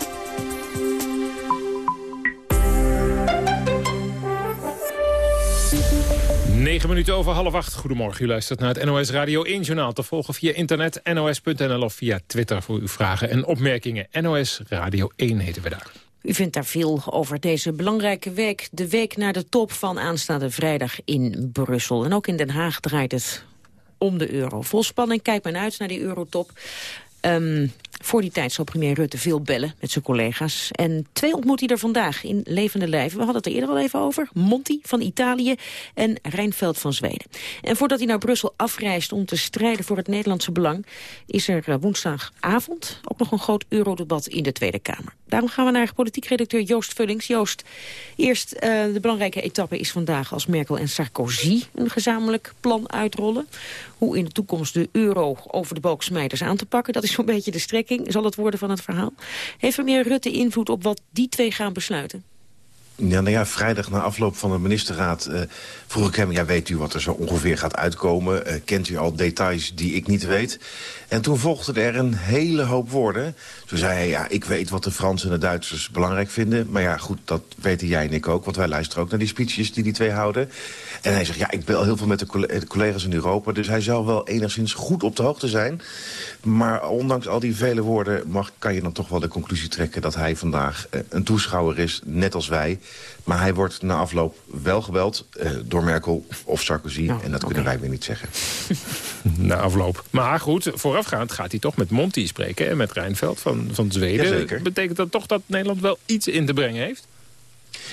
9 minuten over half acht. Goedemorgen, u luistert naar het NOS Radio 1 Journaal. Te volgen via internet, nos.nl of via Twitter voor uw vragen en opmerkingen. NOS Radio 1 heten we daar. U vindt daar veel over deze belangrijke week. De week naar de top van aanstaande vrijdag in Brussel. En ook in Den Haag draait het om de euro. Vol spanning kijkt men uit naar die eurotop. Um, voor die tijd zal premier Rutte veel bellen met zijn collega's. En twee ontmoet hij er vandaag in levende lijven. We hadden het er eerder al even over. Monti van Italië en Rijnveld van Zweden. En voordat hij naar Brussel afreist om te strijden voor het Nederlandse belang... is er eh, woensdagavond ook nog een groot eurodebat in de Tweede Kamer. Daarom gaan we naar politiek redacteur Joost Vullings. Joost, eerst uh, de belangrijke etappe is vandaag als Merkel en Sarkozy een gezamenlijk plan uitrollen. Hoe in de toekomst de euro over de balk smijters aan te pakken, dat is zo'n beetje de strekking, zal het worden van het verhaal. Heeft premier Rutte invloed op wat die twee gaan besluiten? Ja, nou ja, vrijdag na afloop van de ministerraad uh, vroeg ik hem... ja, weet u wat er zo ongeveer gaat uitkomen? Uh, kent u al details die ik niet weet? En toen volgde er een hele hoop woorden. Toen zei hij, ja, ik weet wat de Fransen en de Duitsers belangrijk vinden. Maar ja, goed, dat weten jij en ik ook. Want wij luisteren ook naar die speeches die die twee houden. En hij zegt, ja, ik bel heel veel met de collega's in Europa. Dus hij zal wel enigszins goed op de hoogte zijn. Maar ondanks al die vele woorden mag, kan je dan toch wel de conclusie trekken... dat hij vandaag uh, een toeschouwer is, net als wij. Maar hij wordt na afloop wel gebeld uh, door Merkel of Sarkozy. Nou, en dat okay. kunnen wij weer niet zeggen. na afloop. Maar goed, voorafgaand gaat hij toch met Monti spreken... en met Rijnveld van, van Zweden. Jazeker. Betekent dat toch dat Nederland wel iets in te brengen heeft?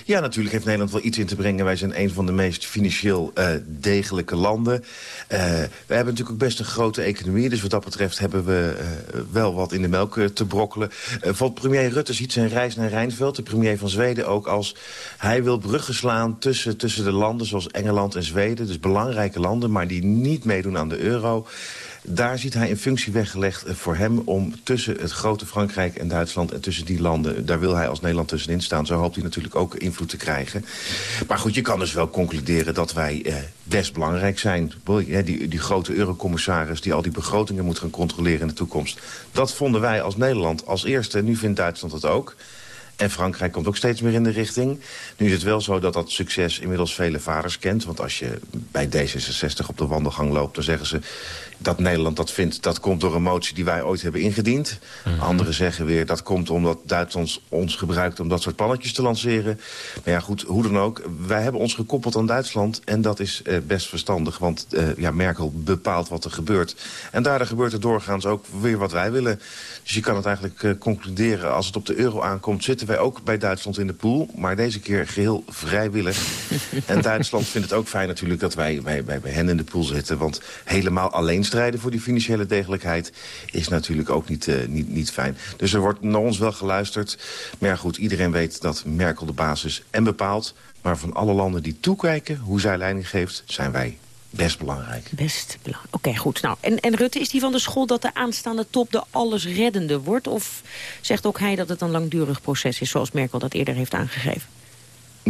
Ja, natuurlijk heeft Nederland wel iets in te brengen. Wij zijn een van de meest financieel uh, degelijke landen. Uh, we hebben natuurlijk ook best een grote economie. Dus wat dat betreft hebben we uh, wel wat in de melk te brokkelen. Uh, premier Rutte ziet zijn reis naar Rijnveld, de premier van Zweden, ook als... hij wil bruggen slaan tussen, tussen de landen zoals Engeland en Zweden. Dus belangrijke landen, maar die niet meedoen aan de euro. Daar ziet hij een functie weggelegd voor hem om tussen het grote Frankrijk en Duitsland... en tussen die landen, daar wil hij als Nederland tussenin staan. Zo hoopt hij natuurlijk ook invloed te krijgen. Maar goed, je kan dus wel concluderen dat wij eh, best belangrijk zijn. Die, die grote eurocommissaris die al die begrotingen moet gaan controleren in de toekomst. Dat vonden wij als Nederland als eerste. Nu vindt Duitsland het ook. En Frankrijk komt ook steeds meer in de richting. Nu is het wel zo dat dat succes inmiddels vele vaders kent. Want als je bij D66 op de wandelgang loopt, dan zeggen ze dat Nederland dat vindt, dat komt door een motie die wij ooit hebben ingediend. Mm -hmm. Anderen zeggen weer, dat komt omdat Duitsland ons gebruikt om dat soort plannetjes te lanceren. Maar ja, goed, hoe dan ook. Wij hebben ons gekoppeld aan Duitsland en dat is uh, best verstandig. Want uh, ja, Merkel bepaalt wat er gebeurt. En daardoor gebeurt er doorgaans ook weer wat wij willen. Dus je kan het eigenlijk uh, concluderen, als het op de euro aankomt... zitten wij ook bij Duitsland in de pool. Maar deze keer geheel vrijwillig. en Duitsland vindt het ook fijn natuurlijk dat wij, wij, wij bij hen in de pool zitten. Want helemaal alleen strijden voor die financiële degelijkheid... is natuurlijk ook niet, uh, niet, niet fijn. Dus er wordt naar ons wel geluisterd. Maar goed, iedereen weet dat Merkel de basis en bepaalt. Maar van alle landen die toekijken hoe zij leiding geeft, zijn wij best belangrijk. Best belangrijk. Oké, goed. Nou, en, en Rutte, is die van de school dat de aanstaande top de allesreddende wordt? Of zegt ook hij dat het een langdurig proces is, zoals Merkel dat eerder heeft aangegeven?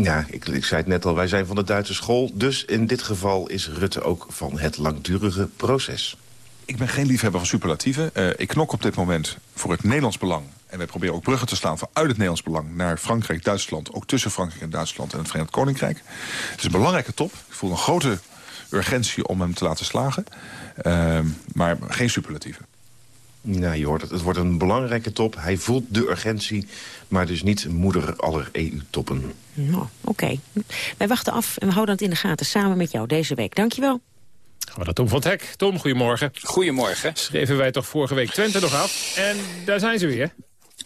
Ja, ik, ik zei het net al, wij zijn van de Duitse school. Dus in dit geval is Rutte ook van het langdurige proces. Ik ben geen liefhebber van superlatieven. Uh, ik knok op dit moment voor het Nederlands belang. En wij proberen ook bruggen te slaan vanuit het Nederlands belang... naar Frankrijk, Duitsland, ook tussen Frankrijk en Duitsland en het Verenigd Koninkrijk. Het is een belangrijke top. Ik voel een grote urgentie om hem te laten slagen. Uh, maar geen superlatieven. Nou, je hoort het. Het wordt een belangrijke top. Hij voelt de urgentie, maar dus niet moeder aller EU-toppen. Nou, oké. Okay. Wij wachten af en we houden het in de gaten samen met jou deze week. Dankjewel. Gaan we naar Tom van het Hek. Tom, goedemorgen. Goedemorgen. Schreven wij toch vorige week Twente nog af. En daar zijn ze weer.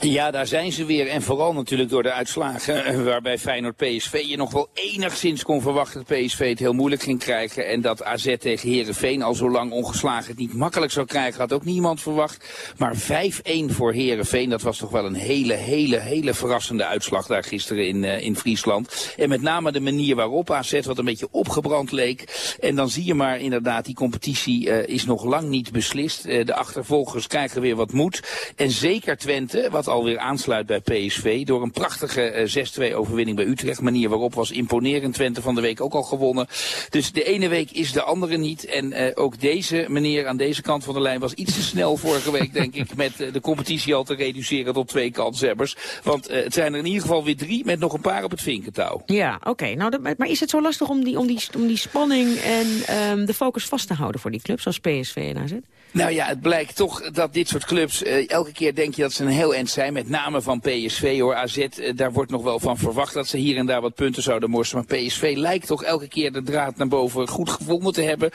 Ja, daar zijn ze weer. En vooral natuurlijk door de uitslagen waarbij Feyenoord PSV je nog wel enigszins kon verwachten dat PSV het heel moeilijk ging krijgen. En dat AZ tegen Herenveen al zo lang ongeslagen het niet makkelijk zou krijgen, had ook niemand verwacht. Maar 5-1 voor Herenveen, dat was toch wel een hele, hele, hele verrassende uitslag daar gisteren in, uh, in Friesland. En met name de manier waarop AZ wat een beetje opgebrand leek. En dan zie je maar inderdaad, die competitie uh, is nog lang niet beslist. De achtervolgers krijgen weer wat moed. En zeker Twente, wat alweer aansluit bij PSV. Door een prachtige uh, 6-2 overwinning bij Utrecht. Manier waarop was imponerend. Twente van de week ook al gewonnen. Dus de ene week is de andere niet. En uh, ook deze meneer aan deze kant van de lijn was iets te snel vorige week, denk ik. Met uh, de competitie al te reduceren tot twee kanshebbers. Want het zijn er in ieder geval weer drie met nog een paar op het vinkentouw. Ja, oké. Okay. Nou, maar is het zo lastig om die, om die, om die spanning en um, de focus vast te houden voor die clubs zoals PSV en AZ? Nou ja, het blijkt toch dat dit soort clubs, uh, elke keer denk je dat ze een heel eind zijn. Met name van PSV hoor. AZ, eh, daar wordt nog wel van verwacht dat ze hier en daar wat punten zouden morsen. Maar PSV lijkt toch elke keer de draad naar boven goed gevonden te hebben.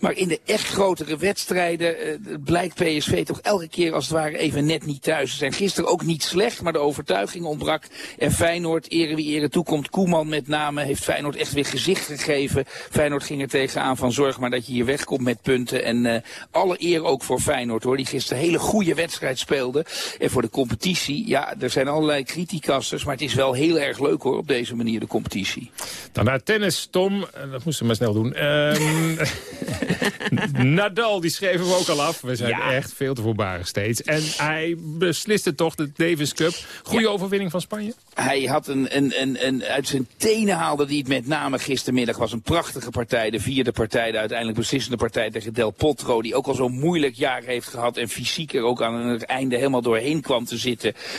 Maar in de echt grotere wedstrijden uh, blijkt PSV toch elke keer als het ware even net niet thuis. Ze zijn gisteren ook niet slecht, maar de overtuiging ontbrak. En Feyenoord, ere wie ere toekomt, Koeman met name, heeft Feyenoord echt weer gezicht gegeven. Feyenoord ging er tegenaan van zorg maar dat je hier wegkomt met punten. En uh, alle eer ook voor Feyenoord hoor, die gisteren een hele goede wedstrijd speelde. En voor de competitie, ja, er zijn allerlei criticasters, maar het is wel heel erg leuk hoor, op deze manier de competitie. Dan naar tennis, Tom. Dat moesten we maar snel doen. Um, Nadal, die schreven we ook al af. We zijn ja. echt veel te voorbarig steeds. En hij besliste toch de Davis Cup. Goede ja. overwinning van Spanje? Hij had een, een, een, een, uit zijn tenen haalde hij het met name gistermiddag. was een prachtige partij. De vierde partij, de uiteindelijk beslissende partij tegen Del Potro. Die ook al zo'n moeilijk jaar heeft gehad. En fysiek er ook aan het einde helemaal doorheen kwam te zitten.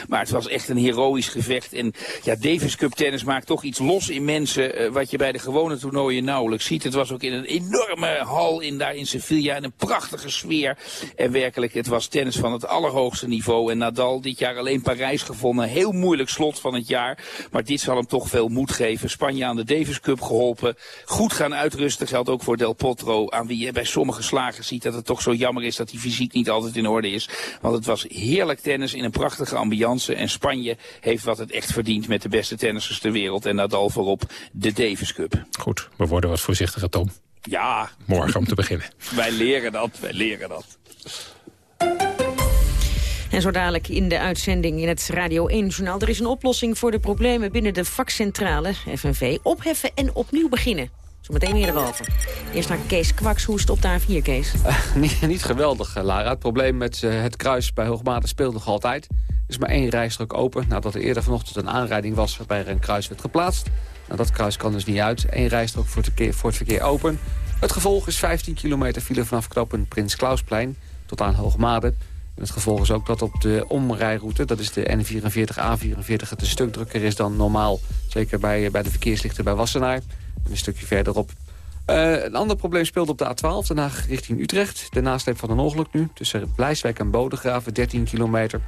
Maar het was echt een heroïsch gevecht. En ja, Davis Cup tennis maakt toch iets los in mensen. Uh, wat je bij de gewone toernooien nauwelijks ziet. Het was ook in een enorme hal in, daar in Sevilla. In een prachtige sfeer. En werkelijk, het was tennis van het allerhoogste niveau. En Nadal dit jaar alleen Parijs gevonden. Heel moeilijk slot van het jaar. Maar dit zal hem toch veel moed geven. Spanje aan de Davis Cup geholpen. Goed gaan uitrusten geldt ook voor Del Potro. Aan wie je bij sommige slagen ziet dat het toch zo jammer is dat hij fysiek niet altijd in orde is. Want het was heerlijk tennis in een prachtige ambiance. En Spanje heeft wat het echt verdient met de beste tennissers ter wereld. En Nadal voorop de Davis Cup. Goed, we worden wat voorzichtiger, Tom. Ja. Morgen om te beginnen. wij leren dat, wij leren dat. En zo dadelijk in de uitzending in het Radio 1-journaal. Er is een oplossing voor de problemen binnen de vakcentrale FNV. Opheffen en opnieuw beginnen. Zometeen meer erover. Eerst naar Kees Kwaks. Hoe is het op de A4, Kees? Uh, niet, niet, geweldig, Lara. Het probleem met uh, het kruis bij Hoogmade speelt nog altijd. Er is maar één rijstrook open nadat er eerder vanochtend een aanrijding was... waarbij er een kruis werd geplaatst. Nou, dat kruis kan dus niet uit. Eén rijstrook voor het, verkeer, voor het verkeer open. Het gevolg is 15 kilometer file vanaf knooppunt Prins Klausplein tot aan Hoogmade. En het gevolg is ook dat op de omrijroute, dat is de N44, A44... het een stuk drukker is dan normaal. Zeker bij, bij de verkeerslichten bij Wassenaar. En een stukje verderop. Uh, een ander probleem speelt op de A12, daarna richting Utrecht. De nasleep van een ongeluk nu, tussen Blijswijk en Bodegraven, 13 kilometer.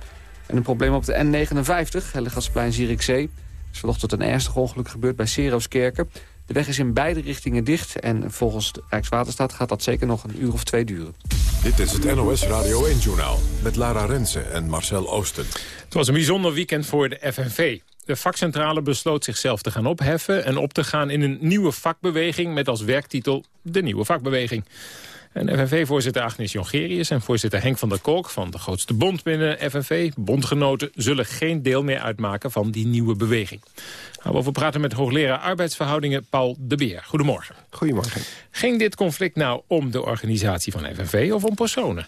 En een probleem op de N59, Hellegatsplein-Zierikzee. Er is vanochtend een ernstig ongeluk gebeurd bij Seroskerken. De weg is in beide richtingen dicht en volgens de Rijkswaterstaat gaat dat zeker nog een uur of twee duren. Dit is het NOS Radio 1-journaal met Lara Rensen en Marcel Oosten. Het was een bijzonder weekend voor de FNV. De vakcentrale besloot zichzelf te gaan opheffen en op te gaan in een nieuwe vakbeweging met als werktitel de nieuwe vakbeweging. En FNV-voorzitter Agnes Jongerius en voorzitter Henk van der Kolk... van de grootste bond binnen FNV, bondgenoten... zullen geen deel meer uitmaken van die nieuwe beweging. Gaan we over praten met hoogleraar arbeidsverhoudingen Paul de Beer. Goedemorgen. Goedemorgen. Ging dit conflict nou om de organisatie van FNV of om personen?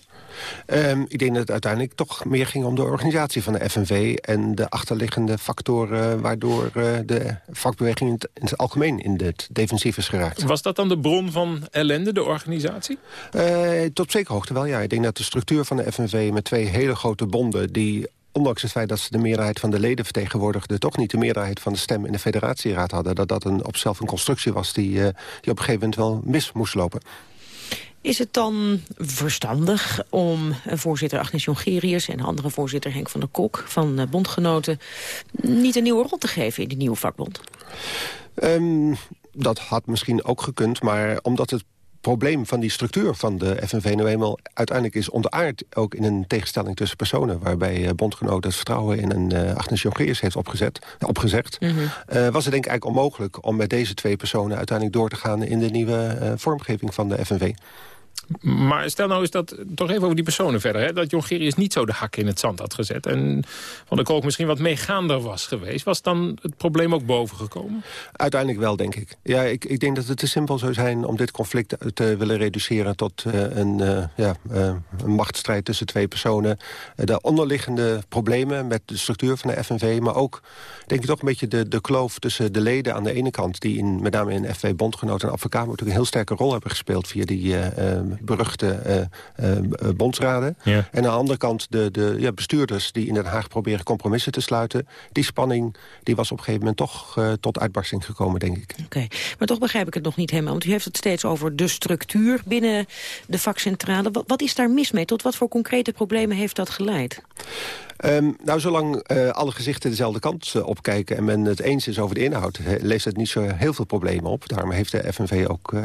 Um, ik denk dat het uiteindelijk toch meer ging om de organisatie van de FNV... en de achterliggende factoren waardoor uh, de vakbeweging in het, in het, algemeen in het defensief is geraakt. Was dat dan de bron van ellende, de organisatie? Uh, tot zekere hoogte wel, ja. Ik denk dat de structuur van de FNV met twee hele grote bonden... die ondanks het feit dat ze de meerderheid van de leden vertegenwoordigden... toch niet de meerderheid van de stem in de federatieraad hadden. Dat dat een, op zelf een constructie was die, uh, die op een gegeven moment wel mis moest lopen. Is het dan verstandig om voorzitter Agnes Jongerius... en andere voorzitter Henk van der Kok van Bondgenoten... niet een nieuwe rol te geven in die nieuwe vakbond? Um, dat had misschien ook gekund, maar omdat het probleem van die structuur van de FNV nu eenmaal uiteindelijk is ontaard... ook in een tegenstelling tussen personen... waarbij uh, bondgenoten het vertrouwen in een uh, Agnes Jongerius heeft opgezet, opgezegd... Mm -hmm. uh, was het denk ik eigenlijk onmogelijk om met deze twee personen... uiteindelijk door te gaan in de nieuwe vormgeving van de FNV. Maar stel nou eens dat, toch even over die personen verder... Hè, dat Jongerius niet zo de hak in het zand had gezet... en Van der Kolk misschien wat meegaander was geweest... was dan het probleem ook bovengekomen? Uiteindelijk wel, denk ik. Ja, ik, ik denk dat het te simpel zou zijn om dit conflict te willen reduceren... tot uh, een, uh, ja, uh, een machtsstrijd tussen twee personen. de onderliggende problemen met de structuur van de FNV... maar ook, denk ik toch een beetje de, de kloof tussen de leden aan de ene kant... die in, met name in FV Bondgenoten en Advocaat... natuurlijk een heel sterke rol hebben gespeeld via die beruchte bondsraden. En aan de andere kant de, de ja, bestuurders die in Den Haag proberen compromissen te sluiten. Die spanning die was op een gegeven moment toch tot uitbarsting gekomen, denk ik. Oké, maar toch begrijp ik het nog niet helemaal. Want u heeft het steeds over de structuur binnen de vakcentrale. Wat, wat is daar mis mee? Tot wat voor concrete problemen heeft dat geleid? Um, nou, zolang uh, alle gezichten dezelfde kant uh, opkijken... en men het eens is over de inhoud... leest het niet zo heel veel problemen op. Daarom heeft de FNV ook uh,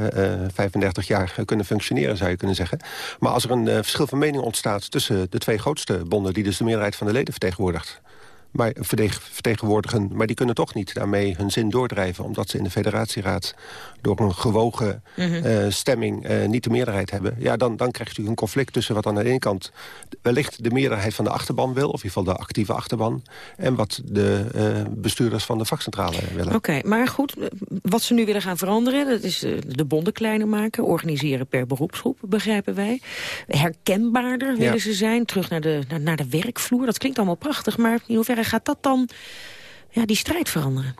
35 jaar kunnen functioneren, zou je kunnen zeggen. Maar als er een verschil van mening ontstaat... tussen de twee grootste bonden... die dus de meerderheid van de leden vertegenwoordigt maar, vertegenwoordigen. Maar die kunnen toch niet daarmee hun zin doordrijven... omdat ze in de federatieraad door een gewogen mhm. eh, stemming uh, niet de meerderheid hebben... ja, dan, dan krijg je een conflict tussen wat aan de ene kant... wellicht de meerderheid van de achterban wil... of in ieder geval de actieve achterban... en wat de uh, bestuurders van de vakcentrale willen. Oké, maar goed, wat ze nu willen gaan veranderen... dat is de bonden kleiner maken, organiseren per beroepsgroep, begrijpen wij. Herkenbaarder willen ze zijn, terug naar de, naar, naar de werkvloer. Dat klinkt allemaal prachtig, maar in hoeverre gaat dat dan ja, die strijd veranderen?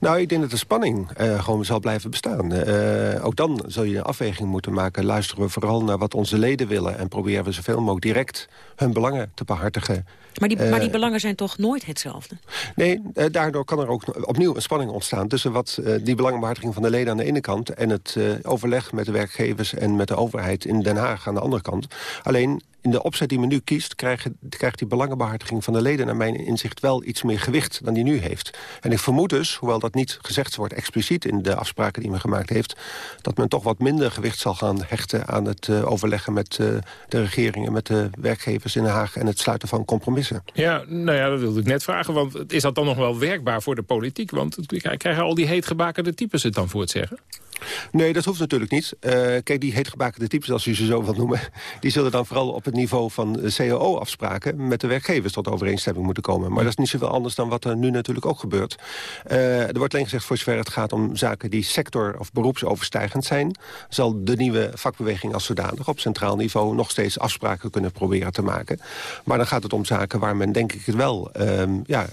Nou, ik denk dat de spanning uh, gewoon zal blijven bestaan. Uh, ook dan zul je een afweging moeten maken. Luisteren we vooral naar wat onze leden willen... en proberen we zoveel mogelijk direct hun belangen te behartigen. Maar die, maar die belangen zijn toch nooit hetzelfde? Nee, daardoor kan er ook opnieuw een spanning ontstaan... tussen wat die belangenbehartiging van de leden aan de ene kant... en het overleg met de werkgevers en met de overheid in Den Haag aan de andere kant. Alleen in de opzet die men nu kiest... Krijgt, krijgt die belangenbehartiging van de leden... naar mijn inzicht wel iets meer gewicht dan die nu heeft. En ik vermoed dus, hoewel dat niet gezegd wordt expliciet... in de afspraken die men gemaakt heeft... dat men toch wat minder gewicht zal gaan hechten... aan het overleggen met de regeringen, met de werkgevers in Den Haag... en het sluiten van compromissen. Ja, nou ja, dat wilde ik net vragen. Want is dat dan nog wel werkbaar voor de politiek? Want krijgen al die heetgebakerde types het dan voor het zeggen? Nee, dat hoeft natuurlijk niet. Uh, kijk, die heetgebakende types, als u ze zo wilt noemen... die zullen dan vooral op het niveau van CAO-afspraken... met de werkgevers tot overeenstemming moeten komen. Maar dat is niet zoveel anders dan wat er nu natuurlijk ook gebeurt. Uh, er wordt alleen gezegd, voor zover het gaat om zaken... die sector- of beroepsoverstijgend zijn... zal de nieuwe vakbeweging als zodanig op centraal niveau... nog steeds afspraken kunnen proberen te maken. Maar dan gaat het om zaken waar men denk ik het wel... Uh, ja,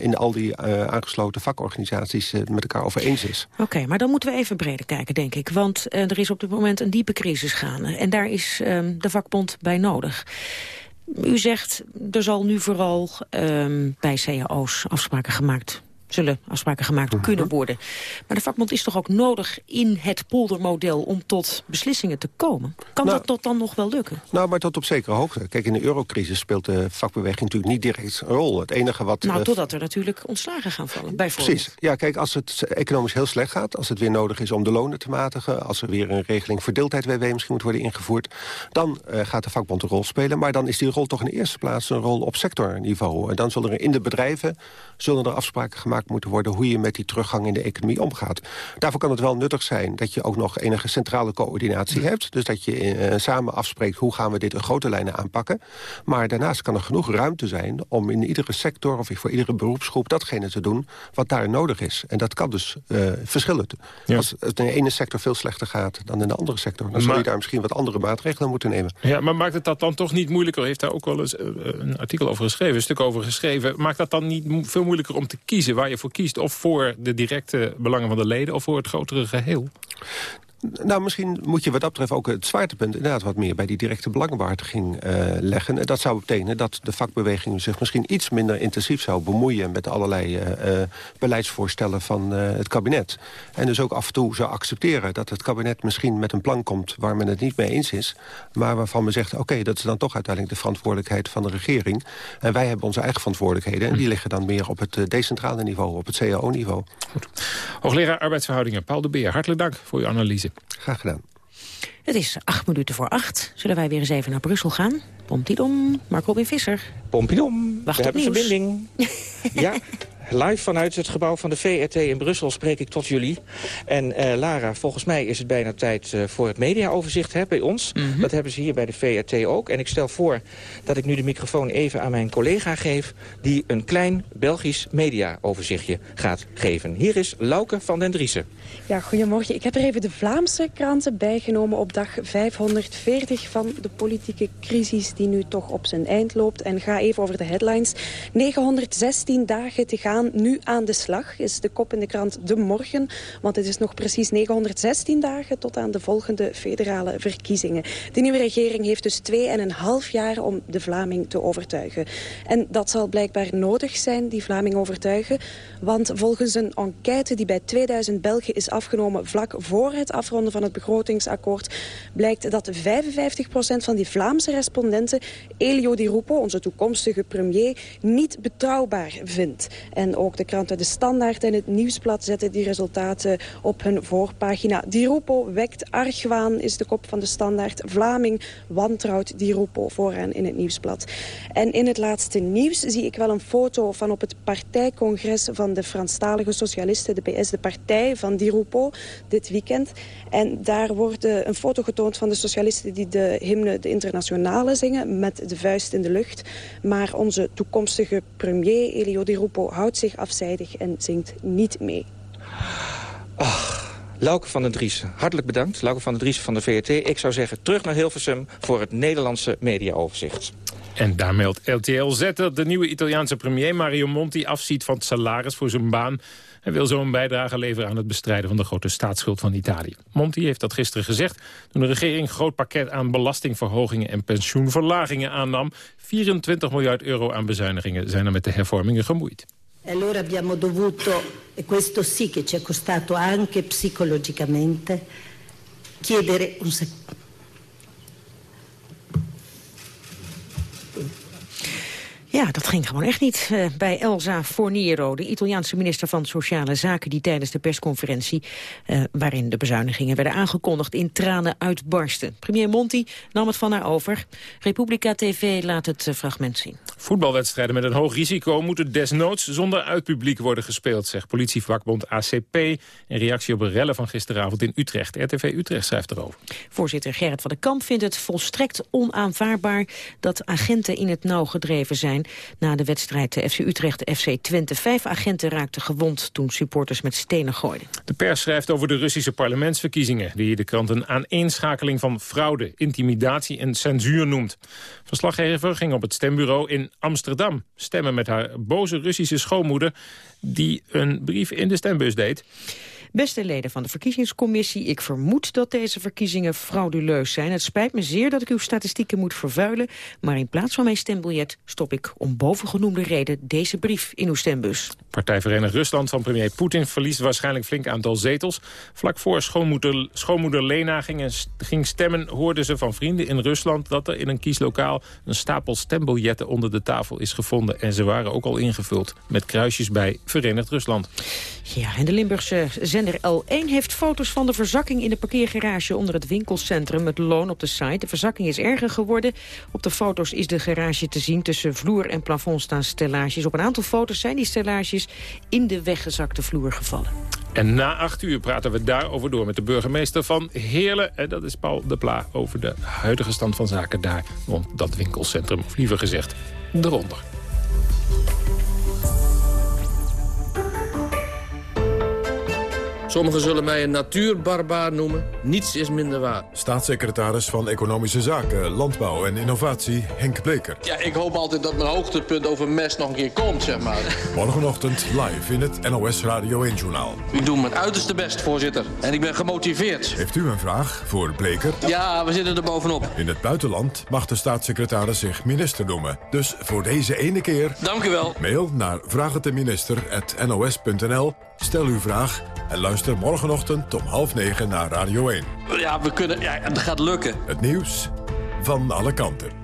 in al die aangesloten vakorganisaties met elkaar over eens is. Oké, maar dan moeten we even kijken, denk ik. Want uh, er is op dit moment een diepe crisis gaande. En daar is um, de vakbond bij nodig. U zegt, er zal nu vooral um, bij cao's afspraken gemaakt zullen afspraken gemaakt mhm. kunnen worden. Maar de vakbond is toch ook nodig in het poldermodel om tot beslissingen te komen? Kan nou, dat tot dan nog wel lukken? Nou, maar tot op zekere hoogte. Kijk, in de eurocrisis speelt de vakbeweging natuurlijk niet direct een rol. Het enige wat... Nou, uh, totdat er natuurlijk ontslagen gaan vallen, bijvoorbeeld. Precies. Ja, kijk, als het economisch heel slecht gaat, als het weer nodig is om de lonen te matigen, als er weer een regeling verdeeldheid WW misschien moet worden ingevoerd, dan uh, gaat de vakbond een rol spelen. Maar dan is die rol toch in de eerste plaats een rol op sectorniveau. En dan zullen er in de bedrijven zullen er afspraken gemaakt moeten worden... hoe je met die teruggang in de economie omgaat. Daarvoor kan het wel nuttig zijn dat je ook nog enige centrale coördinatie hebt. Dus dat je uh, samen afspreekt hoe gaan we dit in grote lijnen aanpakken. Maar daarnaast kan er genoeg ruimte zijn om in iedere sector... of voor iedere beroepsgroep datgene te doen wat daar nodig is. En dat kan dus uh, verschillen. Ja. Als het in de ene sector veel slechter gaat dan in de andere sector... dan zul je daar misschien wat andere maatregelen moeten nemen. Ja, maar maakt het dat dan toch niet moeilijker? heeft daar ook wel eens uh, een artikel over geschreven, een stuk over geschreven. Maakt dat dan niet veel moeilijker om te kiezen waar je voor kiest? Of voor de directe belangen van de leden of voor het grotere geheel? Nou, misschien moet je wat dat betreft ook het zwaartepunt... inderdaad wat meer bij die directe belangenbehartiging uh, leggen. En dat zou betekenen dat de vakbeweging zich misschien iets minder intensief zou bemoeien... met allerlei uh, beleidsvoorstellen van het kabinet. En dus ook af en toe zou accepteren dat het kabinet misschien met een plan komt... waar men het niet mee eens is, maar waarvan men zegt... oké, dat is dan toch uiteindelijk de verantwoordelijkheid van de regering. En wij hebben onze eigen verantwoordelijkheden... en die liggen dan meer op het decentrale niveau, op het CAO-niveau. Hoogleraar arbeidsverhoudingen Paul de Beer, hartelijk dank voor uw analyse. Graag gedaan. Het is acht minuten voor acht. Zullen wij weer eens even naar Brussel gaan? Pompidom, Mark Robin Visser. Pompidom, Wacht we hebben nieuws. verbinding. ja, Live vanuit het gebouw van de VRT in Brussel spreek ik tot jullie. En uh, Lara, volgens mij is het bijna tijd uh, voor het mediaoverzicht hè, bij ons. Mm -hmm. Dat hebben ze hier bij de VRT ook. En ik stel voor dat ik nu de microfoon even aan mijn collega geef... die een klein Belgisch mediaoverzichtje gaat geven. Hier is Lauke van den Driessen. Ja, goedemorgen. Ik heb er even de Vlaamse kranten bijgenomen op dag 540 van de politieke crisis die nu toch op zijn eind loopt. En ga even over de headlines. 916 dagen te gaan nu aan de slag, is de kop in de krant De Morgen. Want het is nog precies 916 dagen tot aan de volgende federale verkiezingen. De nieuwe regering heeft dus twee en een half jaar om de Vlaming te overtuigen. En dat zal blijkbaar nodig zijn, die Vlaming overtuigen. Want volgens een enquête die bij 2000 Belgen is afgenomen vlak voor het afronden van het begrotingsakkoord, blijkt dat 55% van die Vlaamse respondenten Elio Di Rupo, onze toekomstige premier, niet betrouwbaar vindt. En ook de kranten De Standaard en het Nieuwsblad zetten die resultaten op hun voorpagina. Di Rupo wekt argwaan, is de kop van De Standaard. Vlaming wantrouwt Di Rupo vooraan in het Nieuwsblad. En in het laatste nieuws zie ik wel een foto van op het partijcongres van de Franstalige Socialisten, de PS, de partij van Di Rupo, dit weekend. En daar wordt een foto getoond van de socialisten die de hymne de internationale zingen met de vuist in de lucht. Maar onze toekomstige premier Elio Di Rupo houdt zich afzijdig en zingt niet mee. Ach, Lauke van den Driessen, hartelijk bedankt. Lauke van den Driessen van de VRT. Ik zou zeggen terug naar Hilversum voor het Nederlandse mediaoverzicht. En daar meldt LTL Z dat de nieuwe Italiaanse premier Mario Monti afziet van het salaris voor zijn baan. Hij wil zo een bijdrage leveren aan het bestrijden van de grote staatsschuld van Italië. Monti heeft dat gisteren gezegd toen de regering een groot pakket aan belastingverhogingen en pensioenverlagingen aannam. 24 miljard euro aan bezuinigingen zijn er met de hervormingen gemoeid. E allora abbiamo dovuto, e questo sì che ci è costato anche psicologicamente, chiedere un Ja, dat ging gewoon echt niet uh, bij Elsa Forniero, de Italiaanse minister van Sociale Zaken, die tijdens de persconferentie, uh, waarin de bezuinigingen werden aangekondigd, in tranen uitbarsten. Premier Monti nam het van haar over. Republica TV laat het uh, fragment zien. Voetbalwedstrijden met een hoog risico moeten desnoods zonder uitpubliek worden gespeeld, zegt politievakbond ACP in reactie op een rellen van gisteravond in Utrecht. RTV Utrecht schrijft erover. Voorzitter Gerrit van der Kamp vindt het volstrekt onaanvaardbaar dat agenten in het nauw gedreven zijn na de wedstrijd FC Utrecht FC Twente. Vijf agenten raakten gewond toen supporters met stenen gooiden. De pers schrijft over de Russische parlementsverkiezingen... die de krant een aaneenschakeling van fraude, intimidatie en censuur noemt. Verslaggever ging op het stembureau in Amsterdam stemmen met haar boze Russische schoonmoeder... die een brief in de stembus deed. Beste leden van de verkiezingscommissie, ik vermoed dat deze verkiezingen frauduleus zijn. Het spijt me zeer dat ik uw statistieken moet vervuilen, maar in plaats van mijn stembiljet stop ik om bovengenoemde reden deze brief in uw stembus. Partij Verenigd Rusland van premier Poetin verliest waarschijnlijk flink aantal zetels. Vlak voor schoonmoeder, schoonmoeder Lena ging, ging stemmen, hoorden ze van vrienden in Rusland dat er in een kieslokaal een stapel stembiljetten onder de tafel is gevonden. En ze waren ook al ingevuld met kruisjes bij Verenigd Rusland. Ja, en de Limburgse zender L1 heeft foto's van de verzakking in de parkeergarage onder het winkelcentrum met loon op de site. De verzakking is erger geworden. Op de foto's is de garage te zien. Tussen vloer en plafond staan stellages. Op een aantal foto's zijn die stellages in de weggezakte vloer gevallen. En na acht uur praten we daarover door met de burgemeester van Heerlen. En dat is Paul de Pla over de huidige stand van zaken daar rond dat winkelcentrum. Of liever gezegd, eronder. Sommigen zullen mij een natuurbarbaar noemen. Niets is minder waar. Staatssecretaris van Economische Zaken, Landbouw en Innovatie, Henk Bleker. Ja, ik hoop altijd dat mijn hoogtepunt over mest nog een keer komt, zeg maar. Morgenochtend live in het NOS Radio 1-journaal. Ik doe mijn uiterste best, voorzitter. En ik ben gemotiveerd. Heeft u een vraag voor Bleker? Ja, we zitten er bovenop. In het buitenland mag de staatssecretaris zich minister noemen. Dus voor deze ene keer... Dank u wel. Mail naar vraagteminister.nos.nl Stel uw vraag en luister morgenochtend om half negen naar Radio 1. Ja, we kunnen, ja, het gaat lukken. Het nieuws van alle kanten.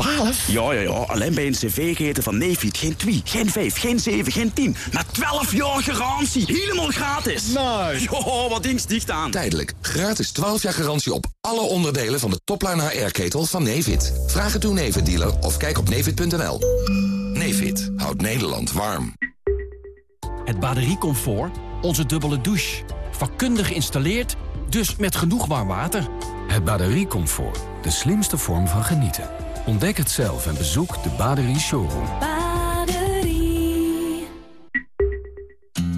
12? Ja, ja, ja. Alleen bij een cv-keten van Nefit geen 2, geen 5, geen 7, geen 10. Maar 12 jaar garantie. Helemaal gratis. Nice. Jo, wat ding sticht aan. Tijdelijk. Gratis 12 jaar garantie op alle onderdelen van de topline HR-ketel van Nefit. Vraag het uw Nefit-dealer of kijk op nefit.nl. Nefit houdt Nederland warm. Het batteriecomfort, onze dubbele douche. Vakkundig geïnstalleerd, dus met genoeg warm water. Het batteriecomfort, de slimste vorm van genieten. Ontdek het zelf en bezoek de Baderie Showroom. Baderie.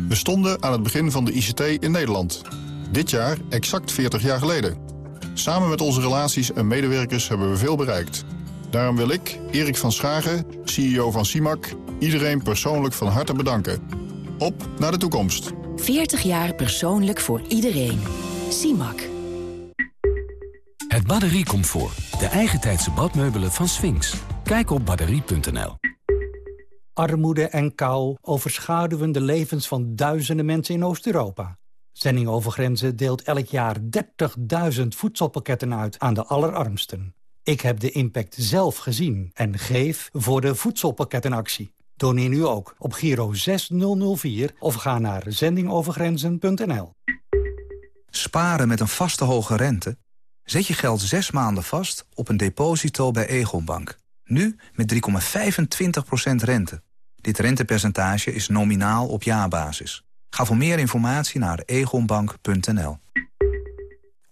We stonden aan het begin van de ICT in Nederland. Dit jaar exact 40 jaar geleden. Samen met onze relaties en medewerkers hebben we veel bereikt. Daarom wil ik, Erik van Schagen, CEO van CIMAC, iedereen persoonlijk van harte bedanken. Op naar de toekomst. 40 jaar persoonlijk voor iedereen. CIMAC. Het batteriecomfort. De eigentijdse badmeubelen van Sphinx. Kijk op batterie.nl. Armoede en kou overschaduwen de levens van duizenden mensen in Oost-Europa. Zending over Grenzen deelt elk jaar 30.000 voedselpakketten uit aan de allerarmsten. Ik heb de impact zelf gezien en geef voor de voedselpakkettenactie. Doneer nu ook op Giro 6004 of ga naar zendingovergrenzen.nl. Sparen met een vaste hoge rente? Zet je geld zes maanden vast op een deposito bij Egonbank. Nu met 3,25% rente. Dit rentepercentage is nominaal op jaarbasis. Ga voor meer informatie naar egonbank.nl.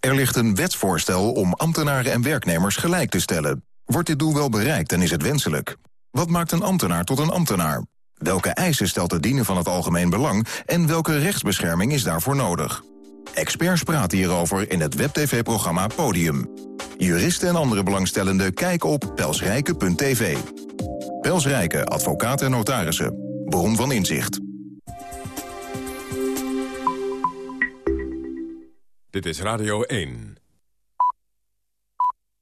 Er ligt een wetsvoorstel om ambtenaren en werknemers gelijk te stellen. Wordt dit doel wel bereikt en is het wenselijk? Wat maakt een ambtenaar tot een ambtenaar? Welke eisen stelt het dienen van het algemeen belang... en welke rechtsbescherming is daarvoor nodig? Experts praten hierover in het WebTV-programma Podium. Juristen en andere belangstellenden kijken op pelsrijke.tv. Pelsrijke, advocaat en notarissen. Bron van inzicht. Dit is Radio 1.